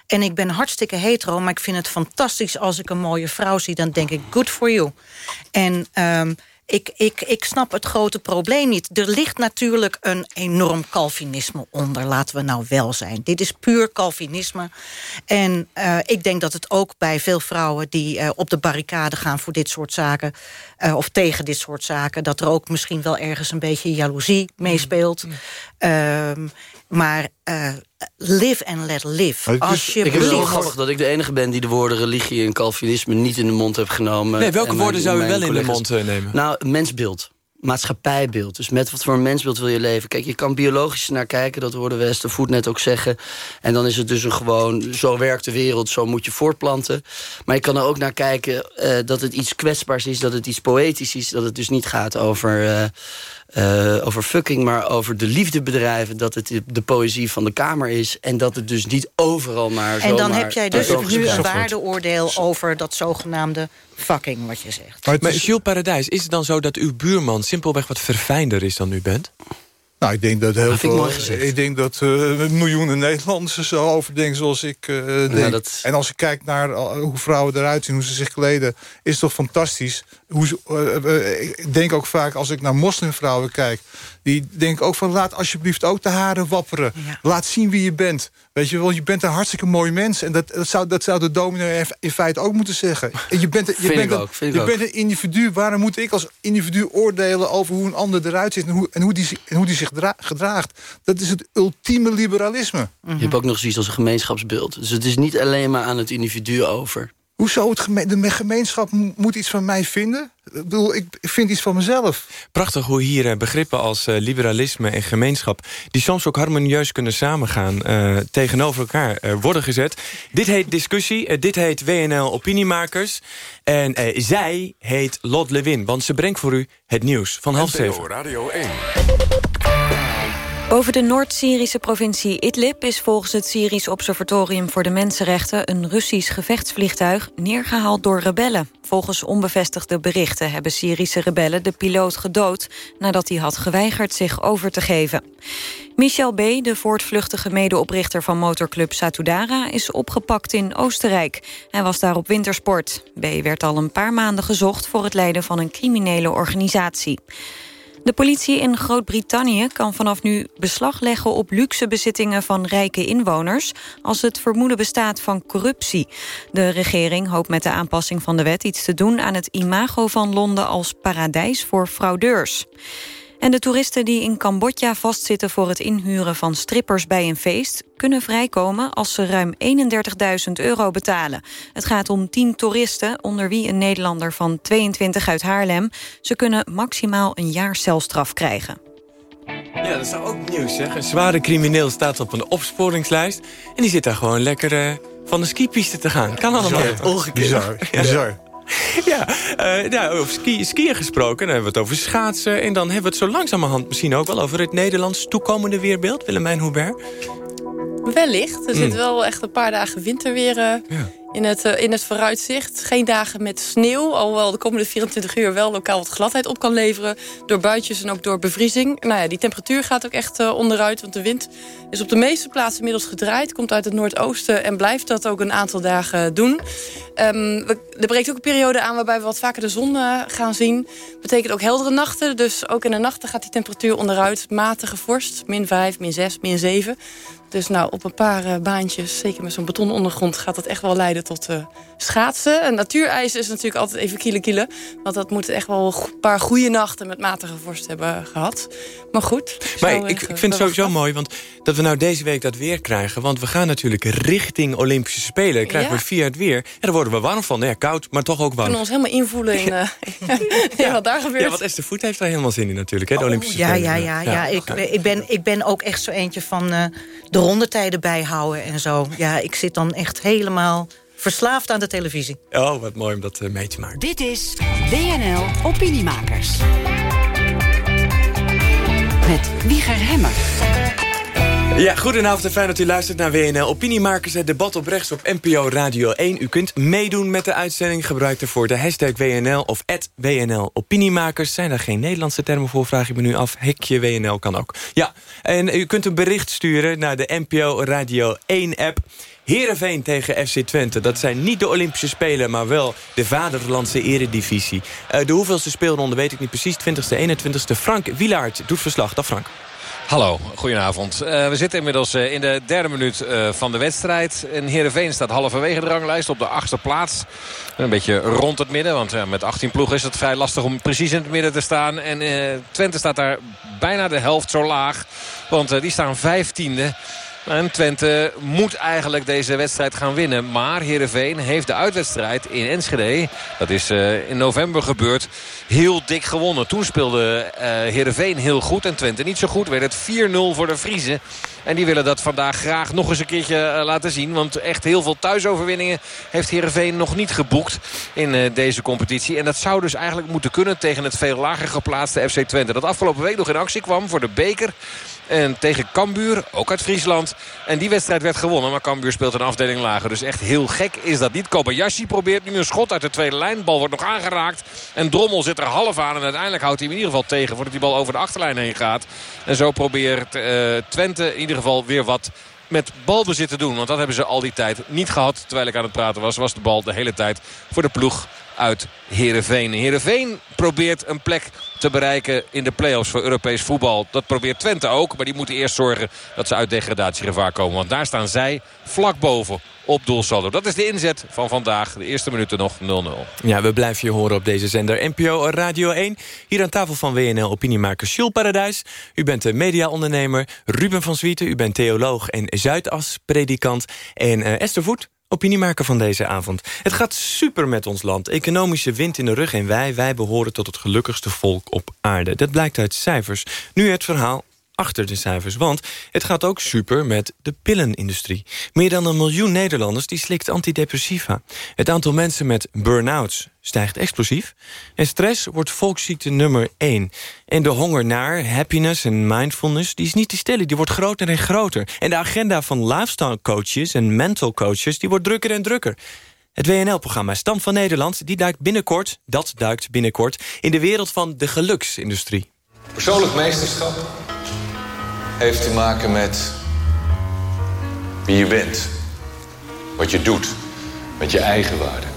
En ik ben hartstikke hetero, maar ik vind het fantastisch... als ik een mooie vrouw zie, dan denk ik, good for you. En ehm, ik, ik, ik snap het grote probleem niet. Er ligt natuurlijk een enorm Calvinisme onder, laten we nou wel zijn. Dit is puur Calvinisme. En eh, ik denk dat het ook bij veel vrouwen die eh, op de barricade gaan... voor dit soort zaken, eh, of tegen dit soort zaken... dat er ook misschien wel ergens een beetje jaloezie meespeelt. Ehm, maar eh, live and let live. Ik Als je vind het grappig dat ik de enige ben die de woorden religie en Calvinisme niet in de mond heb genomen. Nee, welke En woorden mijn- zou u mijn wel in de mond eh, nemen? Nou, mensbeeld. Maatschappijbeeld. Dus met wat voor een mensbeeld wil je leven? Kijk, je kan biologisch naar kijken, dat hoorde Westervoet net ook zeggen. En dan is het dus een gewoon, zo werkt de wereld, zo moet je voortplanten. Maar je kan er ook naar kijken eh, dat het iets kwetsbaars is, dat het iets poëtisch is. Dat het dus niet gaat over, eh, eh, over fucking, maar over de liefde bedrijven. Dat het de poëzie van de Kamer is. En dat het dus niet overal maar En dan heb jij dus nu een waardeoordeel over dat zogenaamde fucking wat je zegt. Maar, Jules Paradijs, is het dan zo dat uw buurman... simpelweg wat verfijnder is dan u bent? Nou, ik denk dat heel Dat ik veel. gezegd. Ik denk dat eh, miljoenen Nederlanders er zo over denken zoals ik eh, denk. dat- En als ik kijk naar eh, hoe vrouwen eruit zien, hoe ze zich kleden, is het toch fantastisch. Hoe ze, ik denk ook vaak als ik naar moslimvrouwen kijk, die denken ook van laat alsjeblieft ook de haren wapperen. Laat zien wie je bent. Weet je wel, je bent een hartstikke mooi mens. En dat, dat, zou, dat zou de dominee in feite ook moeten zeggen. En je bent, je Vind bent, een, ook, je bent een individu. Waarom moet ik als individu oordelen over hoe een ander eruit ziet... en hoe, en hoe, die, zich- en hoe die zich dra- gedraagt? Dat is het ultieme liberalisme. Je hebt ook nog zoiets als een gemeenschapsbeeld. Dus het is niet alleen maar aan het individu over. Hoezo? Het geme de gemeenschap moet iets van mij vinden? Ik bedoel, ik vind iets van mezelf. Prachtig hoe hier eh, begrippen als eh, liberalisme en gemeenschap... die soms ook harmonieus kunnen samengaan... eh, tegenover elkaar eh, worden gezet. Dit heet discussie, dit heet WNL Opiniemakers. En eh, zij heet Lot Lewin, want ze brengt voor u het nieuws van half zeven. Radio 1. Boven de Noord-Syrische provincie Idlib is volgens het Syrisch Observatorium voor de Mensenrechten een Russisch gevechtsvliegtuig neergehaald door rebellen. Volgens onbevestigde berichten hebben Syrische rebellen de piloot gedood nadat hij had geweigerd zich over te geven. Michel B., de voortvluchtige medeoprichter van motorclub Satudara, is opgepakt in Oostenrijk. Hij was daar op wintersport. B. werd al een paar maanden gezocht voor het leiden van een criminele organisatie. De politie in Groot-Brittannië kan vanaf nu beslag leggen op luxe bezittingen van rijke inwoners als het vermoeden bestaat van corruptie. De regering hoopt met de aanpassing van de wet iets te doen aan het imago van Londen als paradijs voor fraudeurs. En de toeristen die in Cambodja vastzitten voor het inhuren van strippers bij een feest... kunnen vrijkomen als ze ruim 31.000 euro betalen. Het gaat om 10 toeristen, onder wie een Nederlander van 22 uit Haarlem. Ze kunnen maximaal een jaar celstraf krijgen. Ja, dat is nou ook nieuws, zeg. Een zware crimineel staat op een opsporingslijst... en die zit daar gewoon lekker eh, van de skipiste te gaan. Kan allemaal. Bizar. Ongekend. Bizar. Ja. Bizar. Ja, eh, nou, over ski, skiën gesproken, dan hebben we het over schaatsen... en dan hebben we het zo langzamerhand misschien ook wel... over het Nederlands toekomende weerbeeld, Willemijn Hubert. Wellicht. Er Mm. zit wel echt een paar dagen winterweer eh, in, het, eh, in het vooruitzicht. Geen dagen met sneeuw, alhoewel de komende 24 uur wel lokaal wat gladheid op kan leveren. Door buitjes en ook door bevriezing. Nou ja, die temperatuur gaat ook echt eh, onderuit, want de wind is op de meeste plaatsen inmiddels gedraaid. Komt uit het noordoosten en blijft dat ook een aantal dagen doen. Ehm, we- er breekt ook een periode aan waarbij we wat vaker de zon eh, gaan zien. Betekent ook heldere nachten, dus ook in de nachten gaat die temperatuur onderuit. Matige vorst, min 5, min 6, min 7. Dus nou, op een paar eh, baantjes, zeker met zo'n betonnen ondergrond... gaat dat echt wel leiden tot eh, schaatsen. En natuurijs is natuurlijk altijd even kiele kiele. Want dat moet echt wel een paar goede nachten met matige vorst hebben gehad. Maar goed. Maar ik, ik even vind het sowieso mooi, want dat we nou deze week dat weer krijgen. Want we gaan natuurlijk richting Olympische Spelen. Dan krijgen Ja. we via het weer. En daar worden we warm van. Ja, koud, maar toch ook We warm. kunnen ons helemaal invoelen in, eh, in wat daar gebeurt. Ja, want Esther Voet heeft daar helemaal zin in natuurlijk, hè, de Olympische Ja, Spelen. ja, ja, ja. Ik, ik, ben, ik ben ook echt zo eentje van eh, de bijhouden en zo. Ja, ik zit dan echt helemaal verslaafd aan de televisie. Oh, wat mooi om dat eh, mee te maken. Dit is WNL Opiniemakers. Met Wieger Hemmer. Ja, goedenavond en fijn dat u luistert naar WNL Opiniemakers. Het debat op rechts op NPO Radio 1. U kunt meedoen met de uitzending. Gebruik ervoor de hashtag WNL of WNL Opiniemakers. Zijn daar geen Nederlandse termen voor, vraag ik me nu af. Hekje WNL kan ook. Ja, en u kunt een bericht sturen naar de NPO Radio 1 app. Heerenveen tegen FC Twente. Dat zijn niet de Spelen, maar wel de vaderlandse eredivisie. Eh, de hoeveelste speelronde weet ik niet precies. 20e, 21e. Frank Wielaert doet verslag. Dag Frank. Hallo, goedenavond. Eh, we zitten inmiddels eh, in de derde minuut eh, van de wedstrijd. En Heerenveen staat halverwege de ranglijst op de achtste plaats. Een beetje rond het midden, want met 18 ploegen is het vrij lastig om precies in het midden te staan. En Twente staat daar bijna de helft zo laag, want die staan vijftiende. En Twente moet eigenlijk deze wedstrijd gaan winnen. Maar Heerenveen heeft de uitwedstrijd in Enschede... dat is eh, in november gebeurd, heel dik gewonnen. Toen speelde eh Heerenveen heel goed en Twente niet zo goed. Werd het 4-0 voor de Vriezen. En die willen dat vandaag graag nog eens een keertje eh, laten zien. Want echt heel veel thuisoverwinningen heeft Heerenveen nog niet geboekt in deze competitie. En dat zou dus eigenlijk moeten kunnen tegen het veel lager geplaatste FC Twente. Dat afgelopen week nog in actie kwam voor de beker. En tegen Cambuur, ook uit Friesland. En die wedstrijd werd gewonnen. Maar Cambuur speelt een afdeling lager. Dus echt heel gek is dat niet. Kobayashi probeert nu een schot uit de tweede lijn. Bal wordt nog aangeraakt. En Drommel zit er half aan. En uiteindelijk houdt hij hem in ieder geval tegen. Voordat die bal over de achterlijn heen gaat. En zo probeert uh, Twente in ieder geval weer wat met balbezit te doen. Want dat hebben ze al die tijd niet gehad. Terwijl ik aan het praten was, was de bal de hele tijd voor de ploeg uit Heerenveen. Heerenveen probeert een plek te bereiken in de play-offs voor Europees voetbal. Dat probeert Twente ook, maar die moeten eerst zorgen dat ze uit degradatiegevaar komen. Want daar staan zij vlak boven op doelsaldo. Dat is de inzet van vandaag. De eerste minuten nog 0-0. Ja, we blijven je horen op deze zender NPO Radio 1. Hier aan tafel van WNL opiniemaker Jules Paradijs. U bent de mediaondernemer Ruben van Zwieten. U bent theoloog en Zuidas-predikant. En uh, Esther Voet, opiniemaker van deze avond. Het gaat super met ons land. Economische wind in de rug en wij, wij behoren tot het gelukkigste volk op aarde. Dat blijkt uit cijfers. Nu het verhaal achter de cijfers. Want het gaat ook super met de pillenindustrie. Meer dan een miljoen Nederlanders die slikt antidepressiva. Het aantal mensen met burn-outs stijgt explosief. En stress wordt volksziekte nummer 1. En de honger naar happiness en mindfulness... die is niet te stellen, die wordt groter en groter. En de agenda van lifestyle coaches en mental coaches... die wordt drukker en drukker. Het WNL-programma Stand van Nederland die duikt binnenkort... dat duikt binnenkort in de wereld van de geluksindustrie. Persoonlijk meesterschap heeft te maken met wie je bent. Wat je doet. Met je eigenwaarde.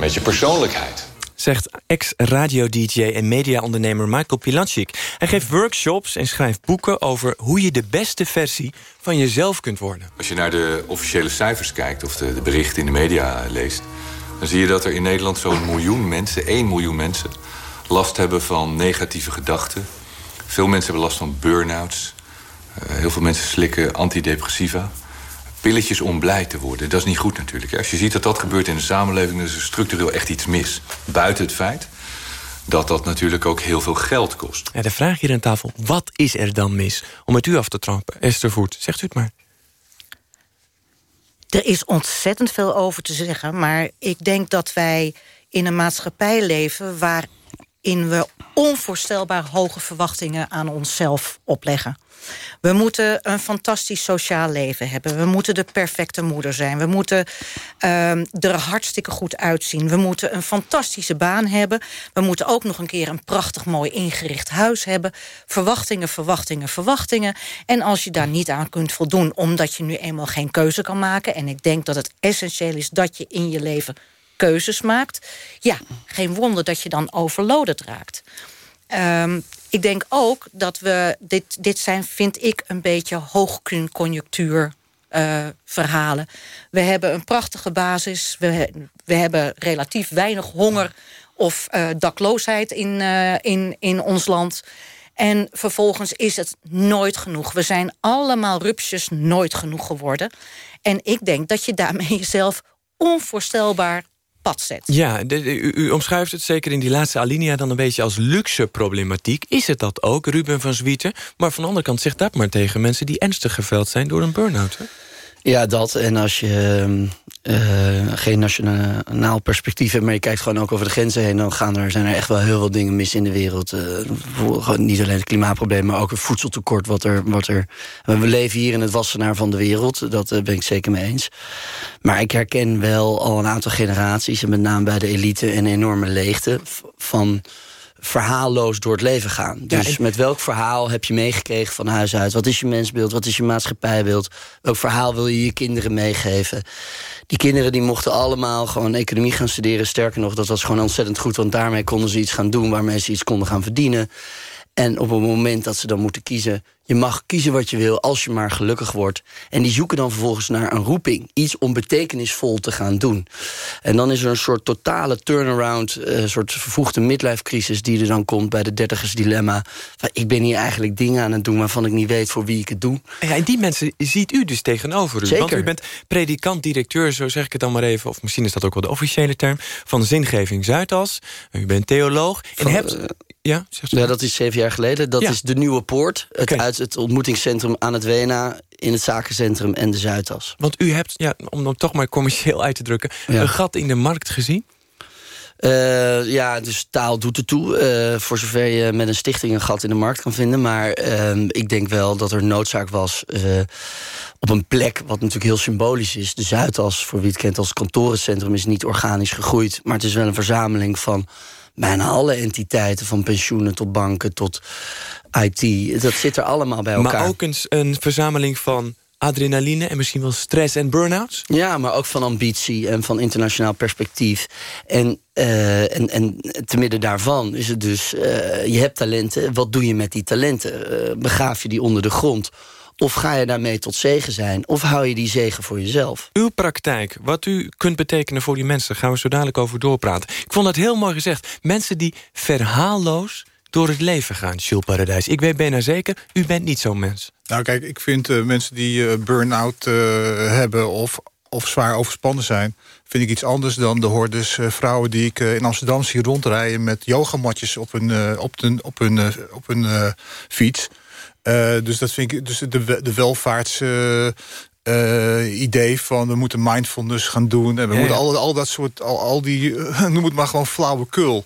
Met je persoonlijkheid. Zegt ex-radio-dj en mediaondernemer Michael Pilancic. Hij geeft workshops en schrijft boeken over hoe je de beste versie van jezelf kunt worden. Als je naar de officiële cijfers kijkt of de, de berichten in de media leest... dan zie je dat er in Nederland zo'n miljoen mensen, 1 miljoen mensen... last hebben van negatieve gedachten, veel mensen hebben last van burn-outs. Uh, heel veel mensen slikken antidepressiva. Pilletjes om blij te worden. Dat is niet goed natuurlijk. Als je ziet dat dat gebeurt in de samenleving... dan is er structureel echt iets mis. Buiten het feit dat dat natuurlijk ook heel veel geld kost. Ja, de vraag hier aan tafel, wat is er dan mis? Om het u af te trappen, Esther Voet, zegt u het maar. Er is ontzettend veel over te zeggen... maar ik denk dat wij in een maatschappij leven... waarin we onvoorstelbaar hoge verwachtingen aan onszelf opleggen. We moeten een fantastisch sociaal leven hebben. We moeten de perfecte moeder zijn. We moeten uh, er hartstikke goed uitzien. We moeten een fantastische baan hebben. We moeten ook nog een keer een prachtig mooi ingericht huis hebben. Verwachtingen, verwachtingen, verwachtingen. En als je daar niet aan kunt voldoen... omdat je nu eenmaal geen keuze kan maken... en ik denk dat het essentieel is dat je in je leven keuzes maakt... ja, geen wonder dat je dan overloaded raakt. Um, ik denk ook dat we... Dit, dit zijn, vind ik, een beetje hoogconjunctuur uh, verhalen. We hebben een prachtige basis. We, we hebben relatief weinig honger of uh, dakloosheid in, uh, in, in ons land. En vervolgens is het nooit genoeg. We zijn allemaal rupsjes nooit genoeg geworden. En ik denk dat je daarmee jezelf onvoorstelbaar pad zet. Ja, u, u, omschrijft het zeker in die laatste alinea dan een beetje als luxe problematiek. Is het dat ook, Ruben van Zwieten? Maar van de andere kant zegt dat maar tegen mensen die ernstig geveld zijn door een burn-out. Ja, dat. En als je uh, geen nationaal perspectief hebt... maar je kijkt gewoon ook over de grenzen heen... dan gaan er, zijn er echt wel heel veel dingen mis in de wereld. Uh, niet alleen het klimaatprobleem, maar ook het voedseltekort. Wat er, wat er, we leven hier in het wassenaar van de wereld. Dat ben ik zeker mee eens. Maar ik herken wel al een aantal generaties... en met name bij de elite een enorme leegte van verhaalloos door het leven gaan. Dus met welk verhaal heb je meegekregen van huis uit? Wat is je mensbeeld? Wat is je maatschappijbeeld? Welk verhaal wil je je kinderen meegeven? Die kinderen die mochten allemaal gewoon economie gaan studeren. Sterker nog, dat was gewoon ontzettend goed... want daarmee konden ze iets gaan doen waarmee ze iets konden gaan verdienen. En op het moment dat ze dan moeten kiezen... je mag kiezen wat je wil als je maar gelukkig wordt. En die zoeken dan vervolgens naar een roeping. Iets om betekenisvol te gaan doen. En dan is er een soort totale turnaround... een uh, soort vervoegde midlife crisis die er dan komt... bij de dertigers dilemma. Van, ik ben hier eigenlijk dingen aan het doen... waarvan ik niet weet voor wie ik het doe. Ja, en die mensen ziet u dus tegenover u. Zeker. Want u bent predikant, directeur, zo zeg ik het dan maar even... of misschien is dat ook wel de officiële term... van Zingeving Zuidas. U bent theoloog. Van, en hebt... Uh, Ja, ja, dat is zeven jaar geleden. Dat is de Nieuwe Poort. Het, Uit het ontmoetingscentrum aan het Wena... in het zakencentrum en de Zuidas. Want u hebt, ja, om dan toch maar commercieel uit te drukken... een gat in de markt gezien? Uh, ja, dus taal doet er toe. Uh, voor zover je met een stichting een gat in de markt kan vinden. Maar uh, ik denk wel dat er noodzaak was eh, op een plek... wat natuurlijk heel symbolisch is. De Zuidas, voor wie het kent als kantorencentrum... is niet organisch gegroeid. Maar het is wel een verzameling van bijna alle entiteiten... van pensioenen tot banken tot IT. Dat zit er allemaal bij elkaar. Maar ook een, een verzameling van adrenaline en misschien wel stress en burn-outs? Ja, maar ook van ambitie en van internationaal perspectief. En, uh, en, en te midden daarvan is het dus, uh, je hebt talenten. Wat doe je met die talenten? Uh, begraaf je die onder de grond? Of ga je daarmee tot zegen zijn? Of hou je die zegen voor jezelf? Uw praktijk, wat u kunt betekenen voor die mensen... gaan we zo dadelijk over doorpraten. Ik vond dat heel mooi gezegd. Mensen die verhaalloos door het leven gaan, Jules Paradijs. Ik weet bijna zeker, u bent niet zo'n mens. Nou kijk, ik vind uh, mensen die uh, burn-out uh, hebben of, of zwaar overspannen zijn... vind ik iets anders dan de hordes vrouwen die ik in Amsterdam zie rondrijden... met yogamatjes op hun, op hun, op hun, op hun fiets. Dus dat vind ik, dus de, de welvaarts... idee van we moeten mindfulness gaan doen. En we Ja, moeten ja. al, al dat soort, al, al die, noem het maar gewoon flauwekul.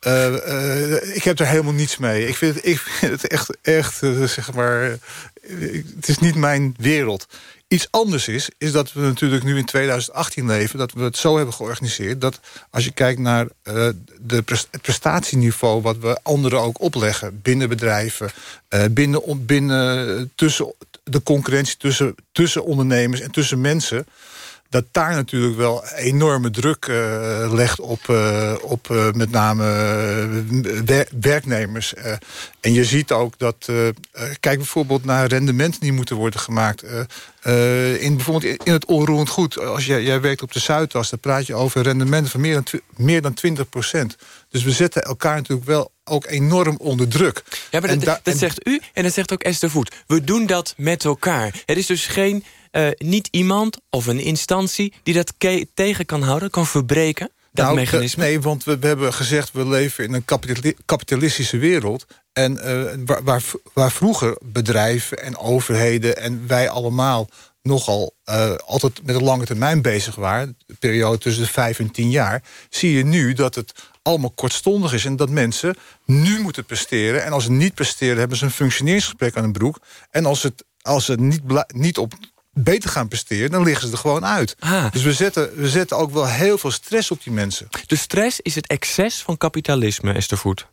Eh, eh, ik heb er helemaal niets mee. Ik vind het, ik vind het echt, echt eh, zeg maar... eh, het is niet mijn wereld. Iets anders is, is dat we natuurlijk nu in 2018 leven... dat we het zo hebben georganiseerd... dat als je kijkt naar eh, de het prestatieniveau... wat we anderen ook opleggen binnen bedrijven... eh, binnen, binnen tussen de concurrentie tussen, tussen ondernemers en tussen mensen dat daar natuurlijk wel enorme druk eh, legt op, eh, op eh, met name wer- werknemers. En je ziet ook dat, kijk bijvoorbeeld naar rendementen die moeten worden gemaakt. In, bijvoorbeeld in, het onroerend goed. Als jij, jij werkt op de Zuidas, dan praat je over rendementen van meer dan, meer dan 20 procent. Dus we zetten elkaar natuurlijk wel ook enorm onder druk. Ja, maar dat, da- dat zegt u en dat zegt ook Esther Voet. We doen dat met elkaar. Er is dus geen, eh, niet iemand of een instantie... die dat tegen kan houden, kan verbreken, dat Nou, mechanisme. Nee, want we, we hebben gezegd... we leven in een kapitali- kapitalistische wereld. En eh, waar, waar, waar vroeger bedrijven en overheden... en wij allemaal nogal eh, altijd met een lange termijn bezig waren... de periode tussen de vijf en tien jaar... zie je nu dat het allemaal kortstondig is... en dat mensen nu moeten presteren. En als ze niet presteren, hebben ze een functioneringsgesprek aan hun broek. En als, het, als ze niet, niet op beter gaan presteren, dan liggen ze er gewoon uit. Ah. Dus we zetten, we zetten ook wel heel veel stress op die mensen. De stress is het excess van kapitalisme, Esther Voet.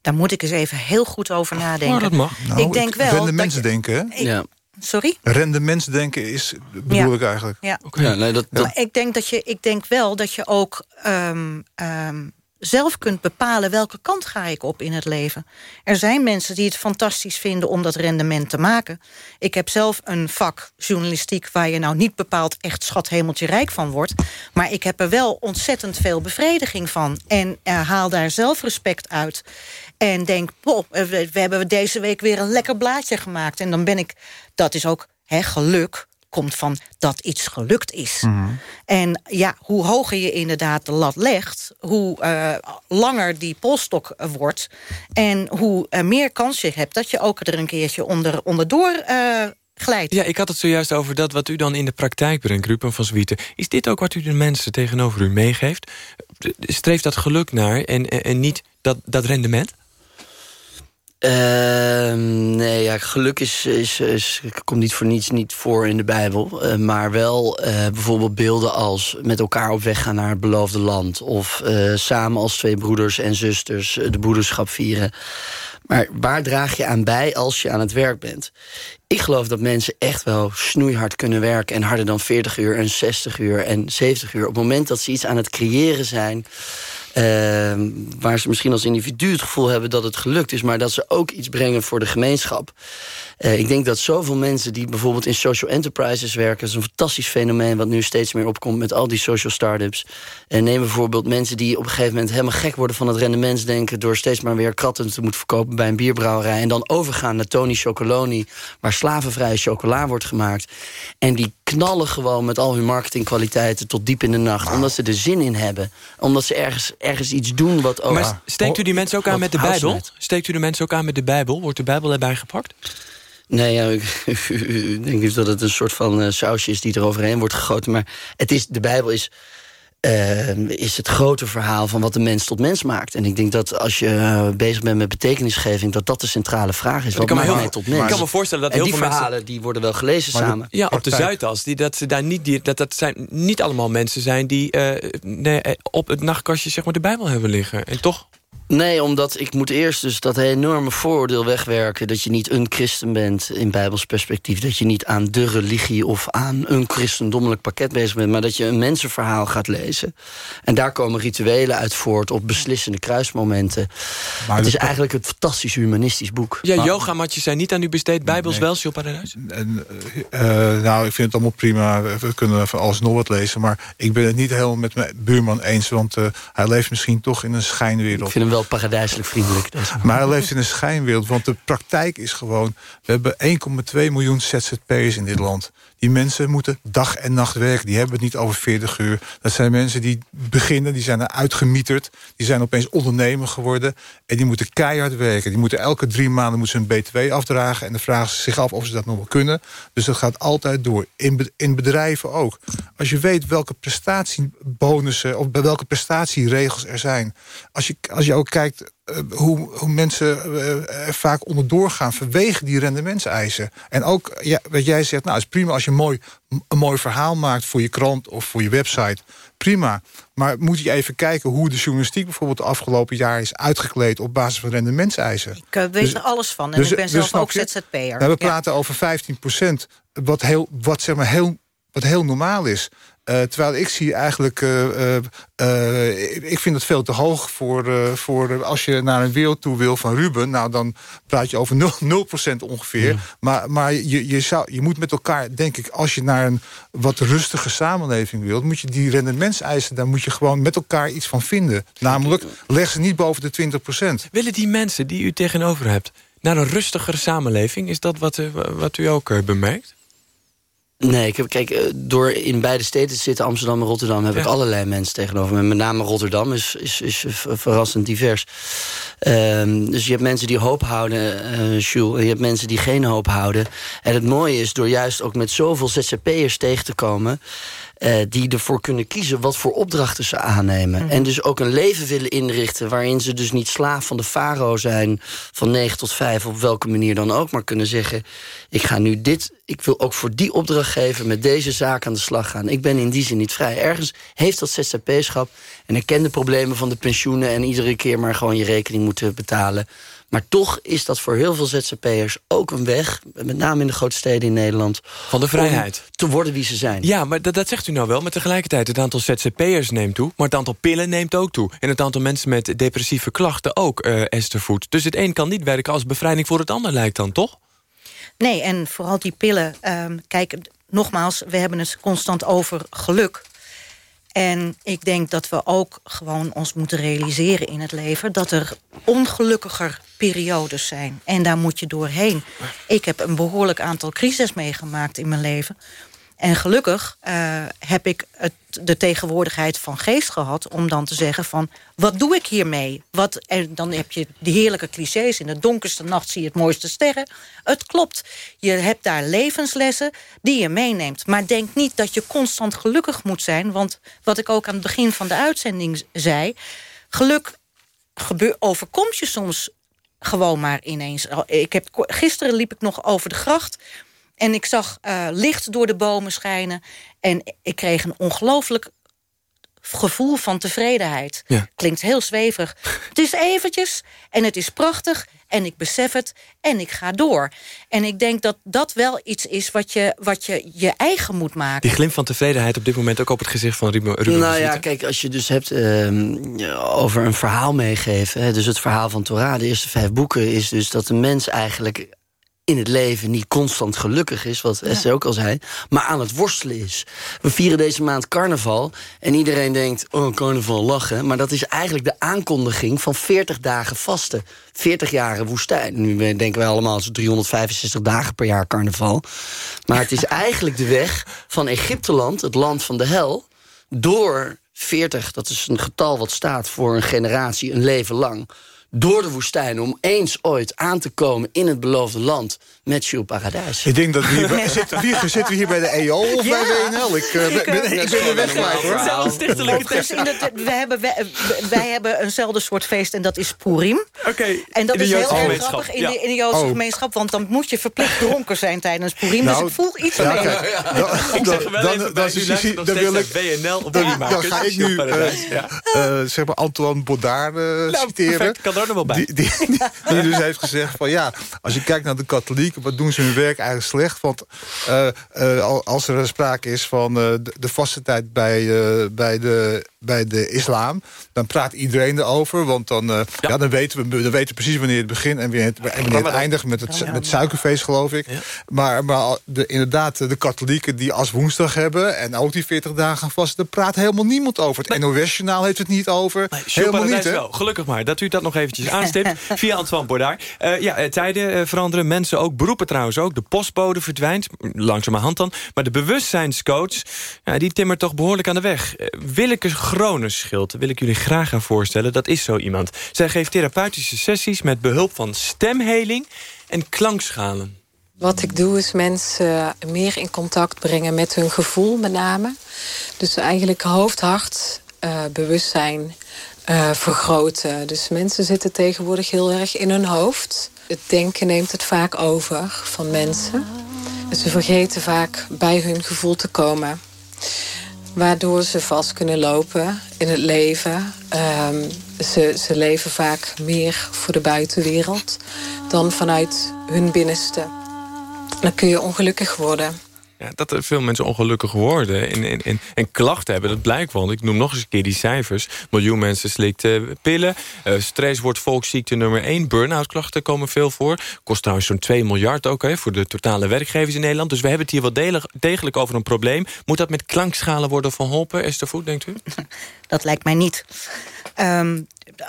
Daar moet ik eens even heel goed over nadenken. Oh, dat mag. ik denk wel... dat Rendementsdenken, hè? Ik- Ja. Sorry? Rendementsdenken is, bedoel Ja. ik eigenlijk. Ja. Ja, nee, dat, dat, Maar ik denk, dat je, ik denk wel dat je ook ehm, ehm, zelf kunt bepalen... welke kant ga ik op in het leven. Er zijn mensen die het fantastisch vinden om dat rendement te maken. Ik heb zelf een vak journalistiek... waar je nou niet bepaald echt schathemeltje rijk van wordt. Maar ik heb er wel ontzettend veel bevrediging van. En eh, haal daar zelf respect uit. En denk, pop, we, we hebben deze week weer een lekker blaadje gemaakt. En dan ben ik, dat is ook hè, geluk komt van dat iets gelukt is. Mhm. En ja, hoe hoger je inderdaad de lat legt... hoe eh, langer die polstok wordt... en hoe eh, meer kans je hebt dat je ook er een keertje onder, onderdoor eh, glijdt. Ja, ik had het zojuist over dat wat u dan in de praktijk brengt, Ruben van Zwieten. Is dit ook wat u de mensen tegenover u meegeeft? Streeft dat geluk naar en, en, en niet dat, dat rendement? Ehm, nee, ja, geluk is, is, is, komt niet voor niets niet voor in de Bijbel. Eh, maar wel eh, bijvoorbeeld beelden als met elkaar op weg gaan naar het beloofde land. Of eh, samen als twee broeders en zusters de broederschap vieren. Maar waar draag je aan bij als je aan het werk bent? Ik geloof dat mensen echt wel snoeihard kunnen werken... en harder dan 40 uur en 60 uur en 70 uur. Op het moment dat ze iets aan het creëren zijn... Ehm, waar ze misschien als individu het gevoel hebben dat het gelukt is... maar dat ze ook iets brengen voor de gemeenschap. Eh, ik denk dat zoveel mensen die bijvoorbeeld in social enterprises werken... dat is een fantastisch fenomeen wat nu steeds meer opkomt... met al die social startups. En neem bijvoorbeeld mensen die op een gegeven moment... helemaal gek worden van het rendementsdenken... door steeds maar weer kratten te moeten verkopen bij een bierbrouwerij... en dan overgaan naar Tony Chocoloni... waar slavenvrije chocola wordt gemaakt. En die knallen gewoon met al hun marketingkwaliteiten tot diep in de nacht. Omdat ze er zin in hebben. Omdat ze ergens, ergens iets doen wat ook... Maar steekt u die mensen ook aan met de Bijbel? Steekt u de mensen ook aan met de Bijbel? Wordt de Bijbel erbij gepakt? Nee, ja, ik, ik denk dus dat het een soort van eh, sausje is die er overheen wordt gegoten. Maar het is, de Bijbel is, eh, is het grote verhaal van wat de mens tot mens maakt. En ik denk dat als je eh, bezig bent met betekenisgeving... dat dat de centrale vraag is. Ik Wat kan me maakt heel- mij tot mens? ik kan me voorstellen dat en heel die veel mensen- verhalen die worden wel gelezen Maar de- samen. Ja, op de Zuidas. Die, dat, ze daar niet, die, dat, dat zijn niet allemaal mensen zijn die eh, nee, op het nachtkastje zeg maar, de Bijbel hebben liggen. En toch? Nee, omdat ik moet eerst dus dat enorme vooroordeel wegwerken... dat je niet een christen bent in bijbels perspectief. Dat je niet aan de religie of aan een christendommelijk pakket bezig bent... maar dat je een mensenverhaal gaat lezen. En daar komen rituelen uit voort op beslissende kruismomenten. het is eigenlijk een fantastisch humanistisch boek. Ja, yogamatjes zijn niet aan u besteed. Bijbels wel, Paradijs? En, eh, nou, ik vind het allemaal prima. We kunnen van alles nog wat lezen. Maar ik ben het niet helemaal met mijn buurman eens. Want eh, hij leeft misschien toch in een schijnwereld. Paradijselijk vriendelijk. Maar hij leeft in een schijnwereld. Want de praktijk is gewoon... We hebben 1,2 miljoen ZZP'ers in dit land. Die mensen moeten dag en nacht werken. Die hebben het niet over 40 uur. Dat zijn mensen die beginnen, die zijn er uitgemieterd. Die zijn opeens ondernemer geworden. En die moeten keihard werken. Die moeten elke drie maanden moeten ze een BTW afdragen. En dan vragen ze zich af of ze dat nog wel kunnen. Dus dat gaat altijd door. In, in bedrijven ook. Als je weet welke prestatiebonussen... of bij welke prestatieregels er zijn. Als je, als je ook kijkt hoe, hoe mensen eh, er vaak onderdoor gaan vanwege die rendementseisen. En ook ja, wat jij zegt, nou, het is prima als je een mooi, een mooi verhaal maakt voor je krant of voor je website. Prima. Maar moet je even kijken hoe de journalistiek bijvoorbeeld de afgelopen jaar is uitgekleed op basis van rendementseisen. Ik eh, weet er alles van en ik ben zelf snap ook? ZZP'er. Nou, we Ja. praten over 15% wat, heel, wat, zeg maar heel, wat heel normaal is. Eh, terwijl ik zie eigenlijk, eh, eh, ik vind het veel te hoog voor, voor als je naar een wereld toe wil van Ruben. Nou, dan praat je over 0%, 0% ongeveer. Maar, maar je, je, zou, je moet met elkaar, denk ik, als je naar een wat rustige samenleving wilt, moet je die rendementseisen, daar moet je gewoon met elkaar iets van vinden. Namelijk, leg ze niet boven de 20%. Willen die mensen die u tegenover hebt naar een rustigere samenleving? Is dat wat, wat u ook bemerkt? Nee, ik heb, kijk, eh, door in beide steden te zitten, Amsterdam en Rotterdam... heb ik allerlei mensen tegenover me. Met name Rotterdam is, is, is verrassend divers. Ehm, dus je hebt mensen die hoop houden, Jules... en je hebt mensen die geen hoop houden. En het mooie is, door juist ook met zoveel ZZP'ers tegen te komen... eh, die ervoor kunnen kiezen wat voor opdrachten ze aannemen. En dus ook een leven willen inrichten... waarin ze dus niet slaaf van de faro zijn... van 9 tot 5, op welke manier dan ook... maar kunnen zeggen, ik ga nu dit... ik wil ook voor die opdrachtgever met deze zaak aan de slag gaan. Ik ben in die zin niet vrij. Ergens heeft dat ZZP-schap... en ik ken de problemen van de pensioenen... en iedere keer maar gewoon je rekening moeten betalen... Maar toch is dat voor heel veel ZZP'ers ook een weg... met name in de grote steden in Nederland... Van de vrijheid. te worden wie ze zijn. Ja, maar dat, dat zegt u nou wel. Maar tegelijkertijd, het aantal ZZP'ers neemt toe. Maar het aantal pillen neemt ook toe. En het aantal mensen met depressieve klachten ook, eh Esther Voet. Dus het een kan niet werken als bevrijding voor het ander lijkt dan, toch? Nee, en vooral die pillen. ehm, kijk, nogmaals, we hebben het constant over geluk. En ik denk dat we ook gewoon ons moeten realiseren in het leven... dat er ongelukkiger periodes zijn. En daar moet je doorheen. Ik heb een behoorlijk aantal crises meegemaakt in mijn leven. En gelukkig eh, heb ik het, de tegenwoordigheid van geest gehad... om dan te zeggen van, wat doe ik hiermee? Wat, en dan heb je die heerlijke clichés. In de donkerste nacht zie je het mooiste sterren. Het klopt. Je hebt daar levenslessen die je meeneemt. Maar denk niet dat je constant gelukkig moet zijn. Want wat ik ook aan het begin van de uitzending zei... geluk overkomt je soms gewoon maar ineens. Ik heb, gisteren liep ik nog over de gracht... En ik zag eh, licht door de bomen schijnen. En ik kreeg een ongelooflijk gevoel van tevredenheid. Ja. Klinkt heel zweverig. Het is eventjes en het is prachtig en ik besef het en ik ga door. En ik denk dat dat wel iets is wat je wat je, je eigen moet maken. Die glimp van tevredenheid op dit moment ook op het gezicht van Ruben, Ruben nou ja, kijk, als je dus hebt ehm, over een verhaal meegeven... Hè, dus het verhaal van Torah, de eerste vijf boeken... is dus dat de mens eigenlijk in het leven niet constant gelukkig is, wat Esther ook al zei, maar aan het worstelen is. We vieren deze maand carnaval en iedereen denkt, oh, carnaval lachen. Maar dat is eigenlijk de aankondiging van 40 dagen vasten. 40 jaren woestijn. Nu denken wij allemaal, het is 365 dagen per jaar carnaval. Maar het is eigenlijk de weg van Egypteland, het land van de hel, door 40, dat is een getal wat staat voor een generatie, een leven lang door de woestijn... om eens ooit aan te komen in het beloofde land met Jules Paradijs. Ik denk dat we hier, bij- zitten, we hier, zitten we hier bij de EO of bij WNL? Ik, eh, ben, ben, ik ben hoor. Dus we hebben, wij, wij hebben eenzelfde soort feest en dat is Purim. Oké, En dat is heel erg grappig in, ja. de, in de Joodse Oh. gemeenschap... want dan moet je verplicht dronken zijn tijdens Purim. Nou, dus ik voel iets ja, kijk, Ik zeg wel dan- even dan- bij, dan- wil ik- WNL op Dan, ga ik nu eh, eh, zeg maar Antoine Baudard eh, citeren. Er nog wel bij. Die, die, die, die dus heeft gezegd van ja, als je kijkt naar de katholieken... wat doen ze hun werk eigenlijk slecht? Want eh, eh, al- als er sprake is van eh, de, de vaste tijd bij, eh, bij, de, bij de islam... dan praat iedereen erover, want dan, ja. dan, weten we, dan weten we precies wanneer het begint... en wanneer het, en wanneer het eindigt met het, met het suikerfeest, geloof ik. Maar, maar de, inderdaad, de katholieken die als woensdag hebben... en ook die 40 dagen vasten, daar praat helemaal niemand over. Het NOS-journaal heeft het niet over. Helemaal niet, hè? wel. Gelukkig maar dat u dat nog eventjes aanstipt. via Antoine Baudard. Eh, ja, eh, tijden eh, veranderen. Mensen ook. Beroepen trouwens ook. De postbode verdwijnt. Langzamerhand dan. Maar de bewustzijnscoach, ja, die timmert toch behoorlijk aan de weg. Willeke Gronenschild wil ik jullie graag gaan voorstellen. Dat is zo iemand. Zij geeft therapeutische sessies met behulp van stemheling en klankschalen. Wat ik doe is mensen meer in contact brengen met hun gevoel met name. Dus eigenlijk hoofd, hart, eh, bewustzijn eh, vergroten. Dus mensen zitten tegenwoordig heel erg in hun hoofd. Het denken neemt het vaak over van mensen. En ze vergeten vaak bij hun gevoel te komen. Waardoor ze vast kunnen lopen in het leven. Ehm, ze, ze leven vaak meer voor de buitenwereld dan vanuit hun binnenste. Dan kun je ongelukkig worden. Dat er veel mensen ongelukkig worden en, en, en, en klachten hebben, dat blijkt wel. Ik noem nog eens een keer die cijfers. Miljoen mensen slikt eh, pillen. Eh, stress wordt volksziekte nummer 1. Burn-out klachten komen veel voor. Kost trouwens zo'n 2 miljard ook hè, voor de totale werkgevers in Nederland. Dus we hebben het hier wel degelijk over een probleem. Moet dat met klankschalen worden verholpen, Esther Voet, denkt u? Dat lijkt mij niet. Ehm,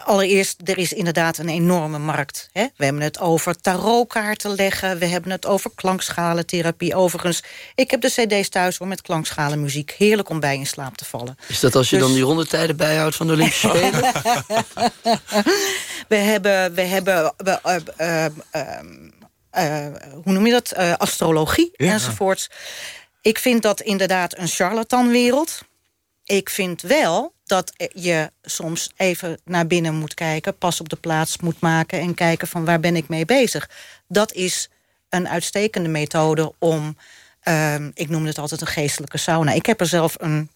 allereerst, er is inderdaad een enorme markt. Hè? We hebben het over tarotkaarten leggen. We hebben het over klankschalentherapie. Overigens, ik heb de cd's thuis hoor, met klankschalenmuziek. Heerlijk om bij in slaap te vallen. Is dat als je Dus- dan die rondetijden bijhoudt van de Olympische Spelen? we hebben, we hebben we, eh, eh, eh, hoe noem je dat? Eh, astrologie Ja. enzovoorts. Ik vind dat inderdaad een charlatanwereld. Ik vind wel dat je soms even naar binnen moet kijken... pas op de plaats moet maken en kijken van waar ben ik mee bezig. Dat is een uitstekende methode om... ehm, ik noem het altijd een geestelijke sauna. Ik heb er zelf een,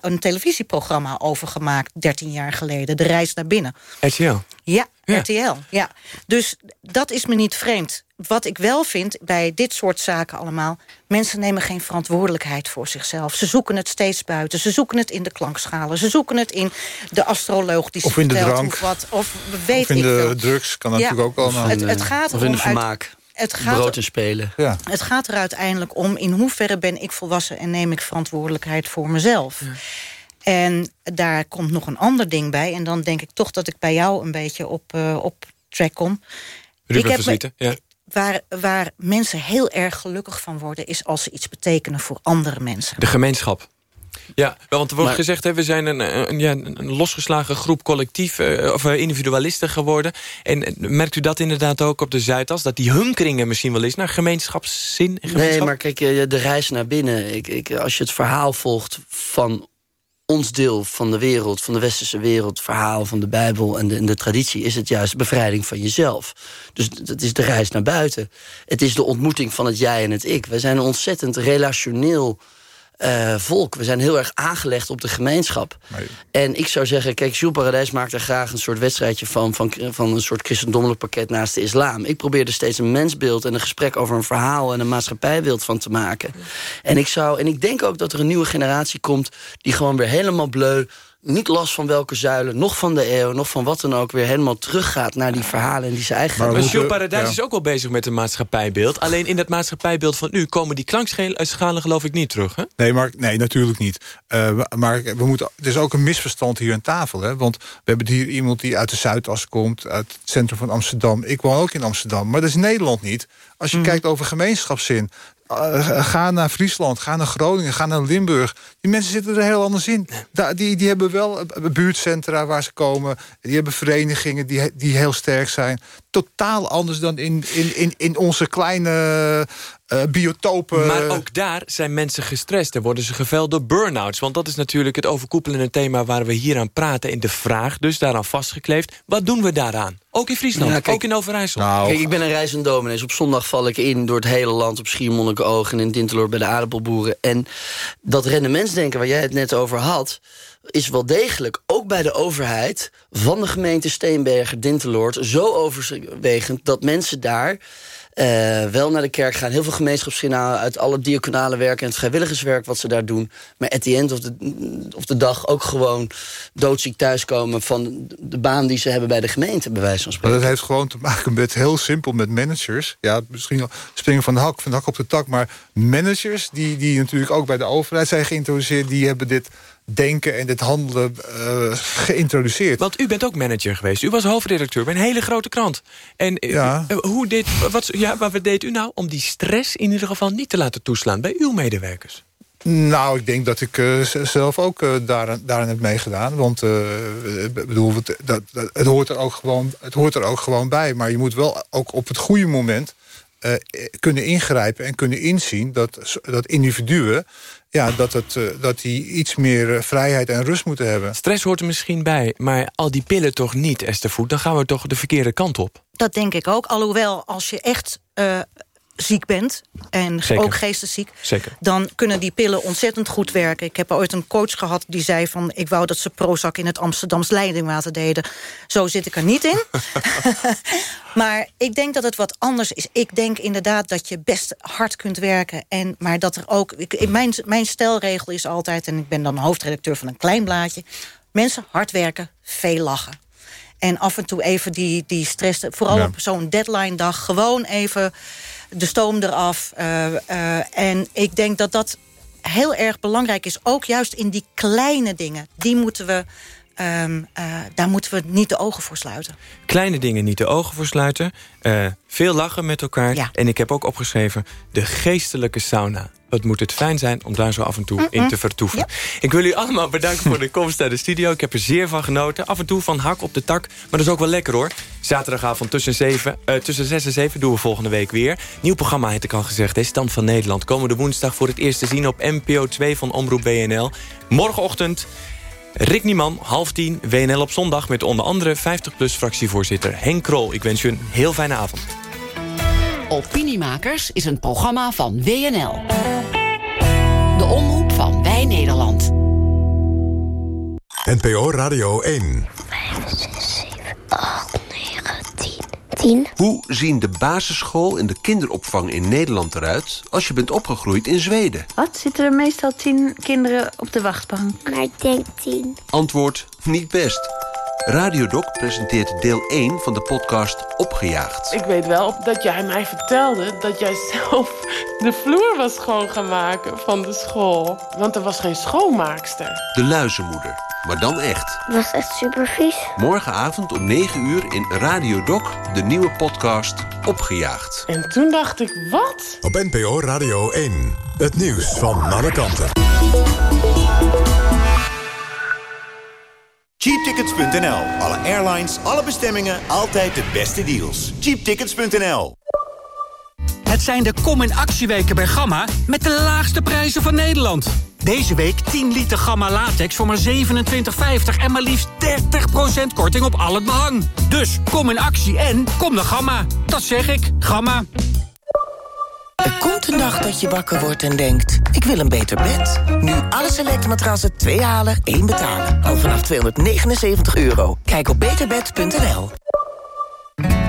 een televisieprogramma over gemaakt... 13 jaar geleden, De Reis naar Binnen. RTL. Ja, RTL. Ja. Dus dat is me niet vreemd. Wat ik wel vind bij dit soort zaken allemaal... mensen nemen geen verantwoordelijkheid voor zichzelf. Ze zoeken het steeds buiten. Ze zoeken het in de klankschalen. Ze zoeken het in de astroloog die Of in de drank. wat. Of weet Of in ik de veel. drugs, kan Ja. natuurlijk ook allemaal. Het, het gaat Of in de uit- vermaak. het gaat, Brood en spelen. Ja. het gaat er uiteindelijk om in hoeverre ben ik volwassen... en neem ik verantwoordelijkheid voor mezelf. En daar komt nog een ander ding bij. En dan denk ik toch dat ik bij jou een beetje op, eh, op track kom. Ruben ik heb me- ja. Waar, waar mensen heel erg gelukkig van worden... is als ze iets betekenen voor andere mensen. De gemeenschap. Ja, wel, want er wordt Maar- gezegd, hè, we zijn een, een, ja, een losgeslagen groep collectief eh, of eh, individualisten geworden. En merkt u dat inderdaad ook op de Zuidas? Dat die hunkeringen misschien wel is naar gemeenschapszin en gemeenschap? Nee, maar kijk, eh, de reis naar binnen. Ik, ik, als je het verhaal volgt van ons deel van de wereld, van de westerse wereld... het verhaal van de Bijbel en de, de traditie... is het juist bevrijding van jezelf. Dus het is de reis naar buiten. Het is de ontmoeting van het jij en het ik. We zijn ontzettend relationeel eh, volk. We zijn heel erg aangelegd op de gemeenschap. En ik zou zeggen, kijk, Jules Paradijs maakt er graag een soort wedstrijdje van... van, van een soort christendommelijk pakket naast de islam. Ik probeer er steeds een mensbeeld en een gesprek over een verhaal... en een maatschappijbeeld van te maken. En ik, zou, en ik denk ook dat er een nieuwe generatie komt... die gewoon weer helemaal bleu niet last van welke zuilen, nog van de eeuw... nog van wat dan ook, weer helemaal teruggaat naar die verhalen... en die ze eigenlijk... Maar, maar Jules Paradijs is ook wel bezig met een maatschappijbeeld. Alleen in dat maatschappijbeeld van nu komen die klankschalen geloof ik niet terug, hè? Nee, maar, nee natuurlijk niet. Uh, maar we moeten, er is ook een misverstand hier aan tafel. Hè? Want we hebben hier iemand die uit de Zuidas komt... uit het centrum van Amsterdam. Ik woon ook in Amsterdam, maar dat is Nederland niet. Als je mm. kijkt over gemeenschapszin... Uh, ga naar Friesland, ga naar Groningen, ga naar Limburg. Die mensen zitten er heel anders in. Da die, die hebben wel buurtcentra waar ze komen. Die hebben verenigingen die, die heel sterk zijn. Totaal anders dan in, in, in, in onze kleine uh, biotopen. Maar ook daar zijn mensen gestrest en worden ze geveld door burn-outs. Want dat is natuurlijk het overkoepelende thema waar we hier aan praten. In de vraag, dus daaraan vastgekleefd. Wat doen we daaraan? Ook in Friesland, ja, kijk, ook in Overijssel. Nou, kijk, ik ben een reizend dominees. Op zondag val ik in door het hele land op Schiermonnikoog... en in Dinteloord bij de aardappelboeren. En dat rendementsdenken waar jij het net over had is wel degelijk, ook bij de overheid... van de gemeente Steenbergen, Dinteloord, zo overwegend... dat mensen daar uh, wel naar de kerk gaan. Heel veel gemeenschapsgenoten uit alle diaconale werk... en het vrijwilligerswerk wat ze daar doen. Maar at the end of de, of de dag ook gewoon doodziek thuiskomen... van de baan die ze hebben bij de gemeente, bij wijze van spreken. Maar dat heeft gewoon te maken met heel simpel met managers. Ja, misschien springen van de hak, van de hak op de tak... maar managers die, die natuurlijk ook bij de overheid zijn geïntroduceerd... die hebben dit denken en dit handelen uh, geïntroduceerd. Want u bent ook manager geweest. U was hoofdredacteur bij een hele grote krant. En eh, ja. Uh, hoe deed, wat, ja, wat deed u nou om die stress in ieder geval niet te laten toeslaan bij uw medewerkers? Nou, ik denk dat ik uh, zelf ook uh, daaraan, daaraan heb meegedaan. Want uh, bedoel, het, dat, dat, het, hoort er ook gewoon, het hoort er ook gewoon bij. Maar je moet wel ook op het goede moment kunnen ingrijpen en kunnen inzien... dat, dat individuen ja, dat, het, eh, dat die iets meer eh, vrijheid en rust moeten hebben. Stress hoort er misschien bij, maar al die pillen toch niet, Esther Voet? Dan gaan we toch de verkeerde kant op? Dat denk ik ook. Alhoewel, als je echt uh, ziek bent, en ook geestesziek... Zeker. dan kunnen die pillen ontzettend goed werken. Ik heb ooit een coach gehad die zei van... ik wou dat ze Prozac in het Amsterdams leidingwater deden. Zo zit ik er niet in. maar ik denk dat het wat anders is. Ik denk inderdaad dat je best hard kunt werken. En, maar dat er ook... Ik, mijn, mijn stelregel is altijd... en ik ben dan hoofdredacteur van een klein blaadje... mensen hard werken, veel lachen. En af en toe even die, die stress... vooral op zo'n deadline dag gewoon even de stoom eraf. Uh, uh, en ik denk dat dat heel erg belangrijk is. Ook juist in die kleine dingen. Die moeten we... Um, uh, daar moeten we niet de ogen voor sluiten. Kleine dingen niet de ogen voor sluiten. veel lachen met elkaar. Ja. En ik heb ook opgeschreven de geestelijke sauna. Wat moet het fijn zijn om daar zo af en toe in te vertoeven. Ik wil u allemaal bedanken voor de komst naar de studio. Ik heb er zeer van genoten. Af en toe van hak op de tak. Maar dat is ook wel lekker hoor. Zaterdagavond tussen, 7, uh, tussen 6 en 7 doen we volgende week weer. Nieuw programma, heeft ik al gezegd. Is Stand van Nederland. Komende woensdag voor het eerst te zien op NPO 2 van Omroep BNL. Morgenochtend... Rick Nieman, half tien, WNL op zondag... met onder andere 50PLUS-fractievoorzitter Henk Krol. Ik wens u een heel fijne avond. Opiniemakers is een programma van WNL. De omroep van Wij Nederland. NPO Radio 1. 5, 6, 7, 8, 9, 10. 10. Hoe zien de basisschool en de kinderopvang in Nederland eruit... als je bent opgegroeid in Zweden? Wat? Zitten er meestal tien kinderen op de wachtbank? Maar ik denk tien. Antwoord, niet best. Radiodoc presenteert deel 1 van de podcast Opgejaagd. Ik weet wel dat jij mij vertelde dat jij zelf de vloer was schoon gaan maken van de school. Want er was geen schoonmaakster. De luizenmoeder, maar dan echt. Het was echt super vies. Morgenavond om 9 uur in Radiodoc, de nieuwe podcast Opgejaagd. En toen dacht ik, wat? Op NPO Radio 1, het nieuws van alle kanten. Cheaptickets.nl. Alle airlines, alle bestemmingen, altijd de beste deals. Cheaptickets.nl. Het zijn de Kom in Actieweken bij Gamma met de laagste prijzen van Nederland. Deze week 10 liter Gamma latex voor maar 27,50 en maar liefst 30% korting op al het behang. Dus kom in actie en kom naar Gamma. Dat zeg ik, Gamma. Er komt een dag dat je wakker wordt en denkt, ik wil een beter bed. Nu alle selectmatrassen 2 halen, 1 betalen. Al vanaf 279 euro. Kijk op beterbed.nl.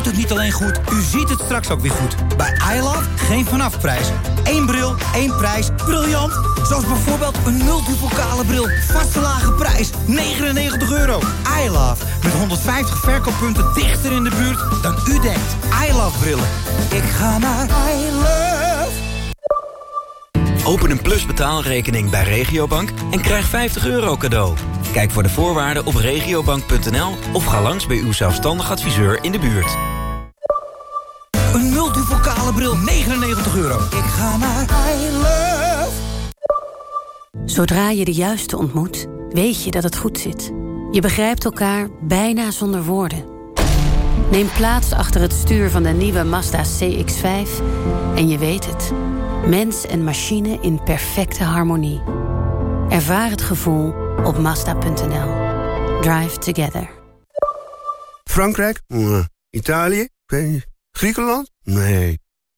U hoort het niet alleen goed, u ziet het straks ook weer goed. Bij iLove geen vanafprijs. Eén bril, één prijs. Briljant! Zoals bijvoorbeeld een multipokale bril. Vaste lage prijs, 99 euro. iLove, met 150 verkooppunten dichter in de buurt dan u denkt. iLove brillen. Ik ga naar iLove. Open een Plus betaalrekening bij Regiobank en krijg 50 euro cadeau. Kijk voor de voorwaarden op regiobank.nl of ga langs bij uw zelfstandig adviseur in de buurt. Een multipokale bril, 99 euro. Ik ga naar iLove. Zodra je de juiste ontmoet, weet je dat het goed zit. Je begrijpt elkaar bijna zonder woorden. Neem plaats achter het stuur van de nieuwe Mazda CX-5 en je weet het. Mens en machine in perfecte harmonie. Ervaar het gevoel op Mazda.nl. Drive together. Frankrijk? Italië? Griekenland? Nee.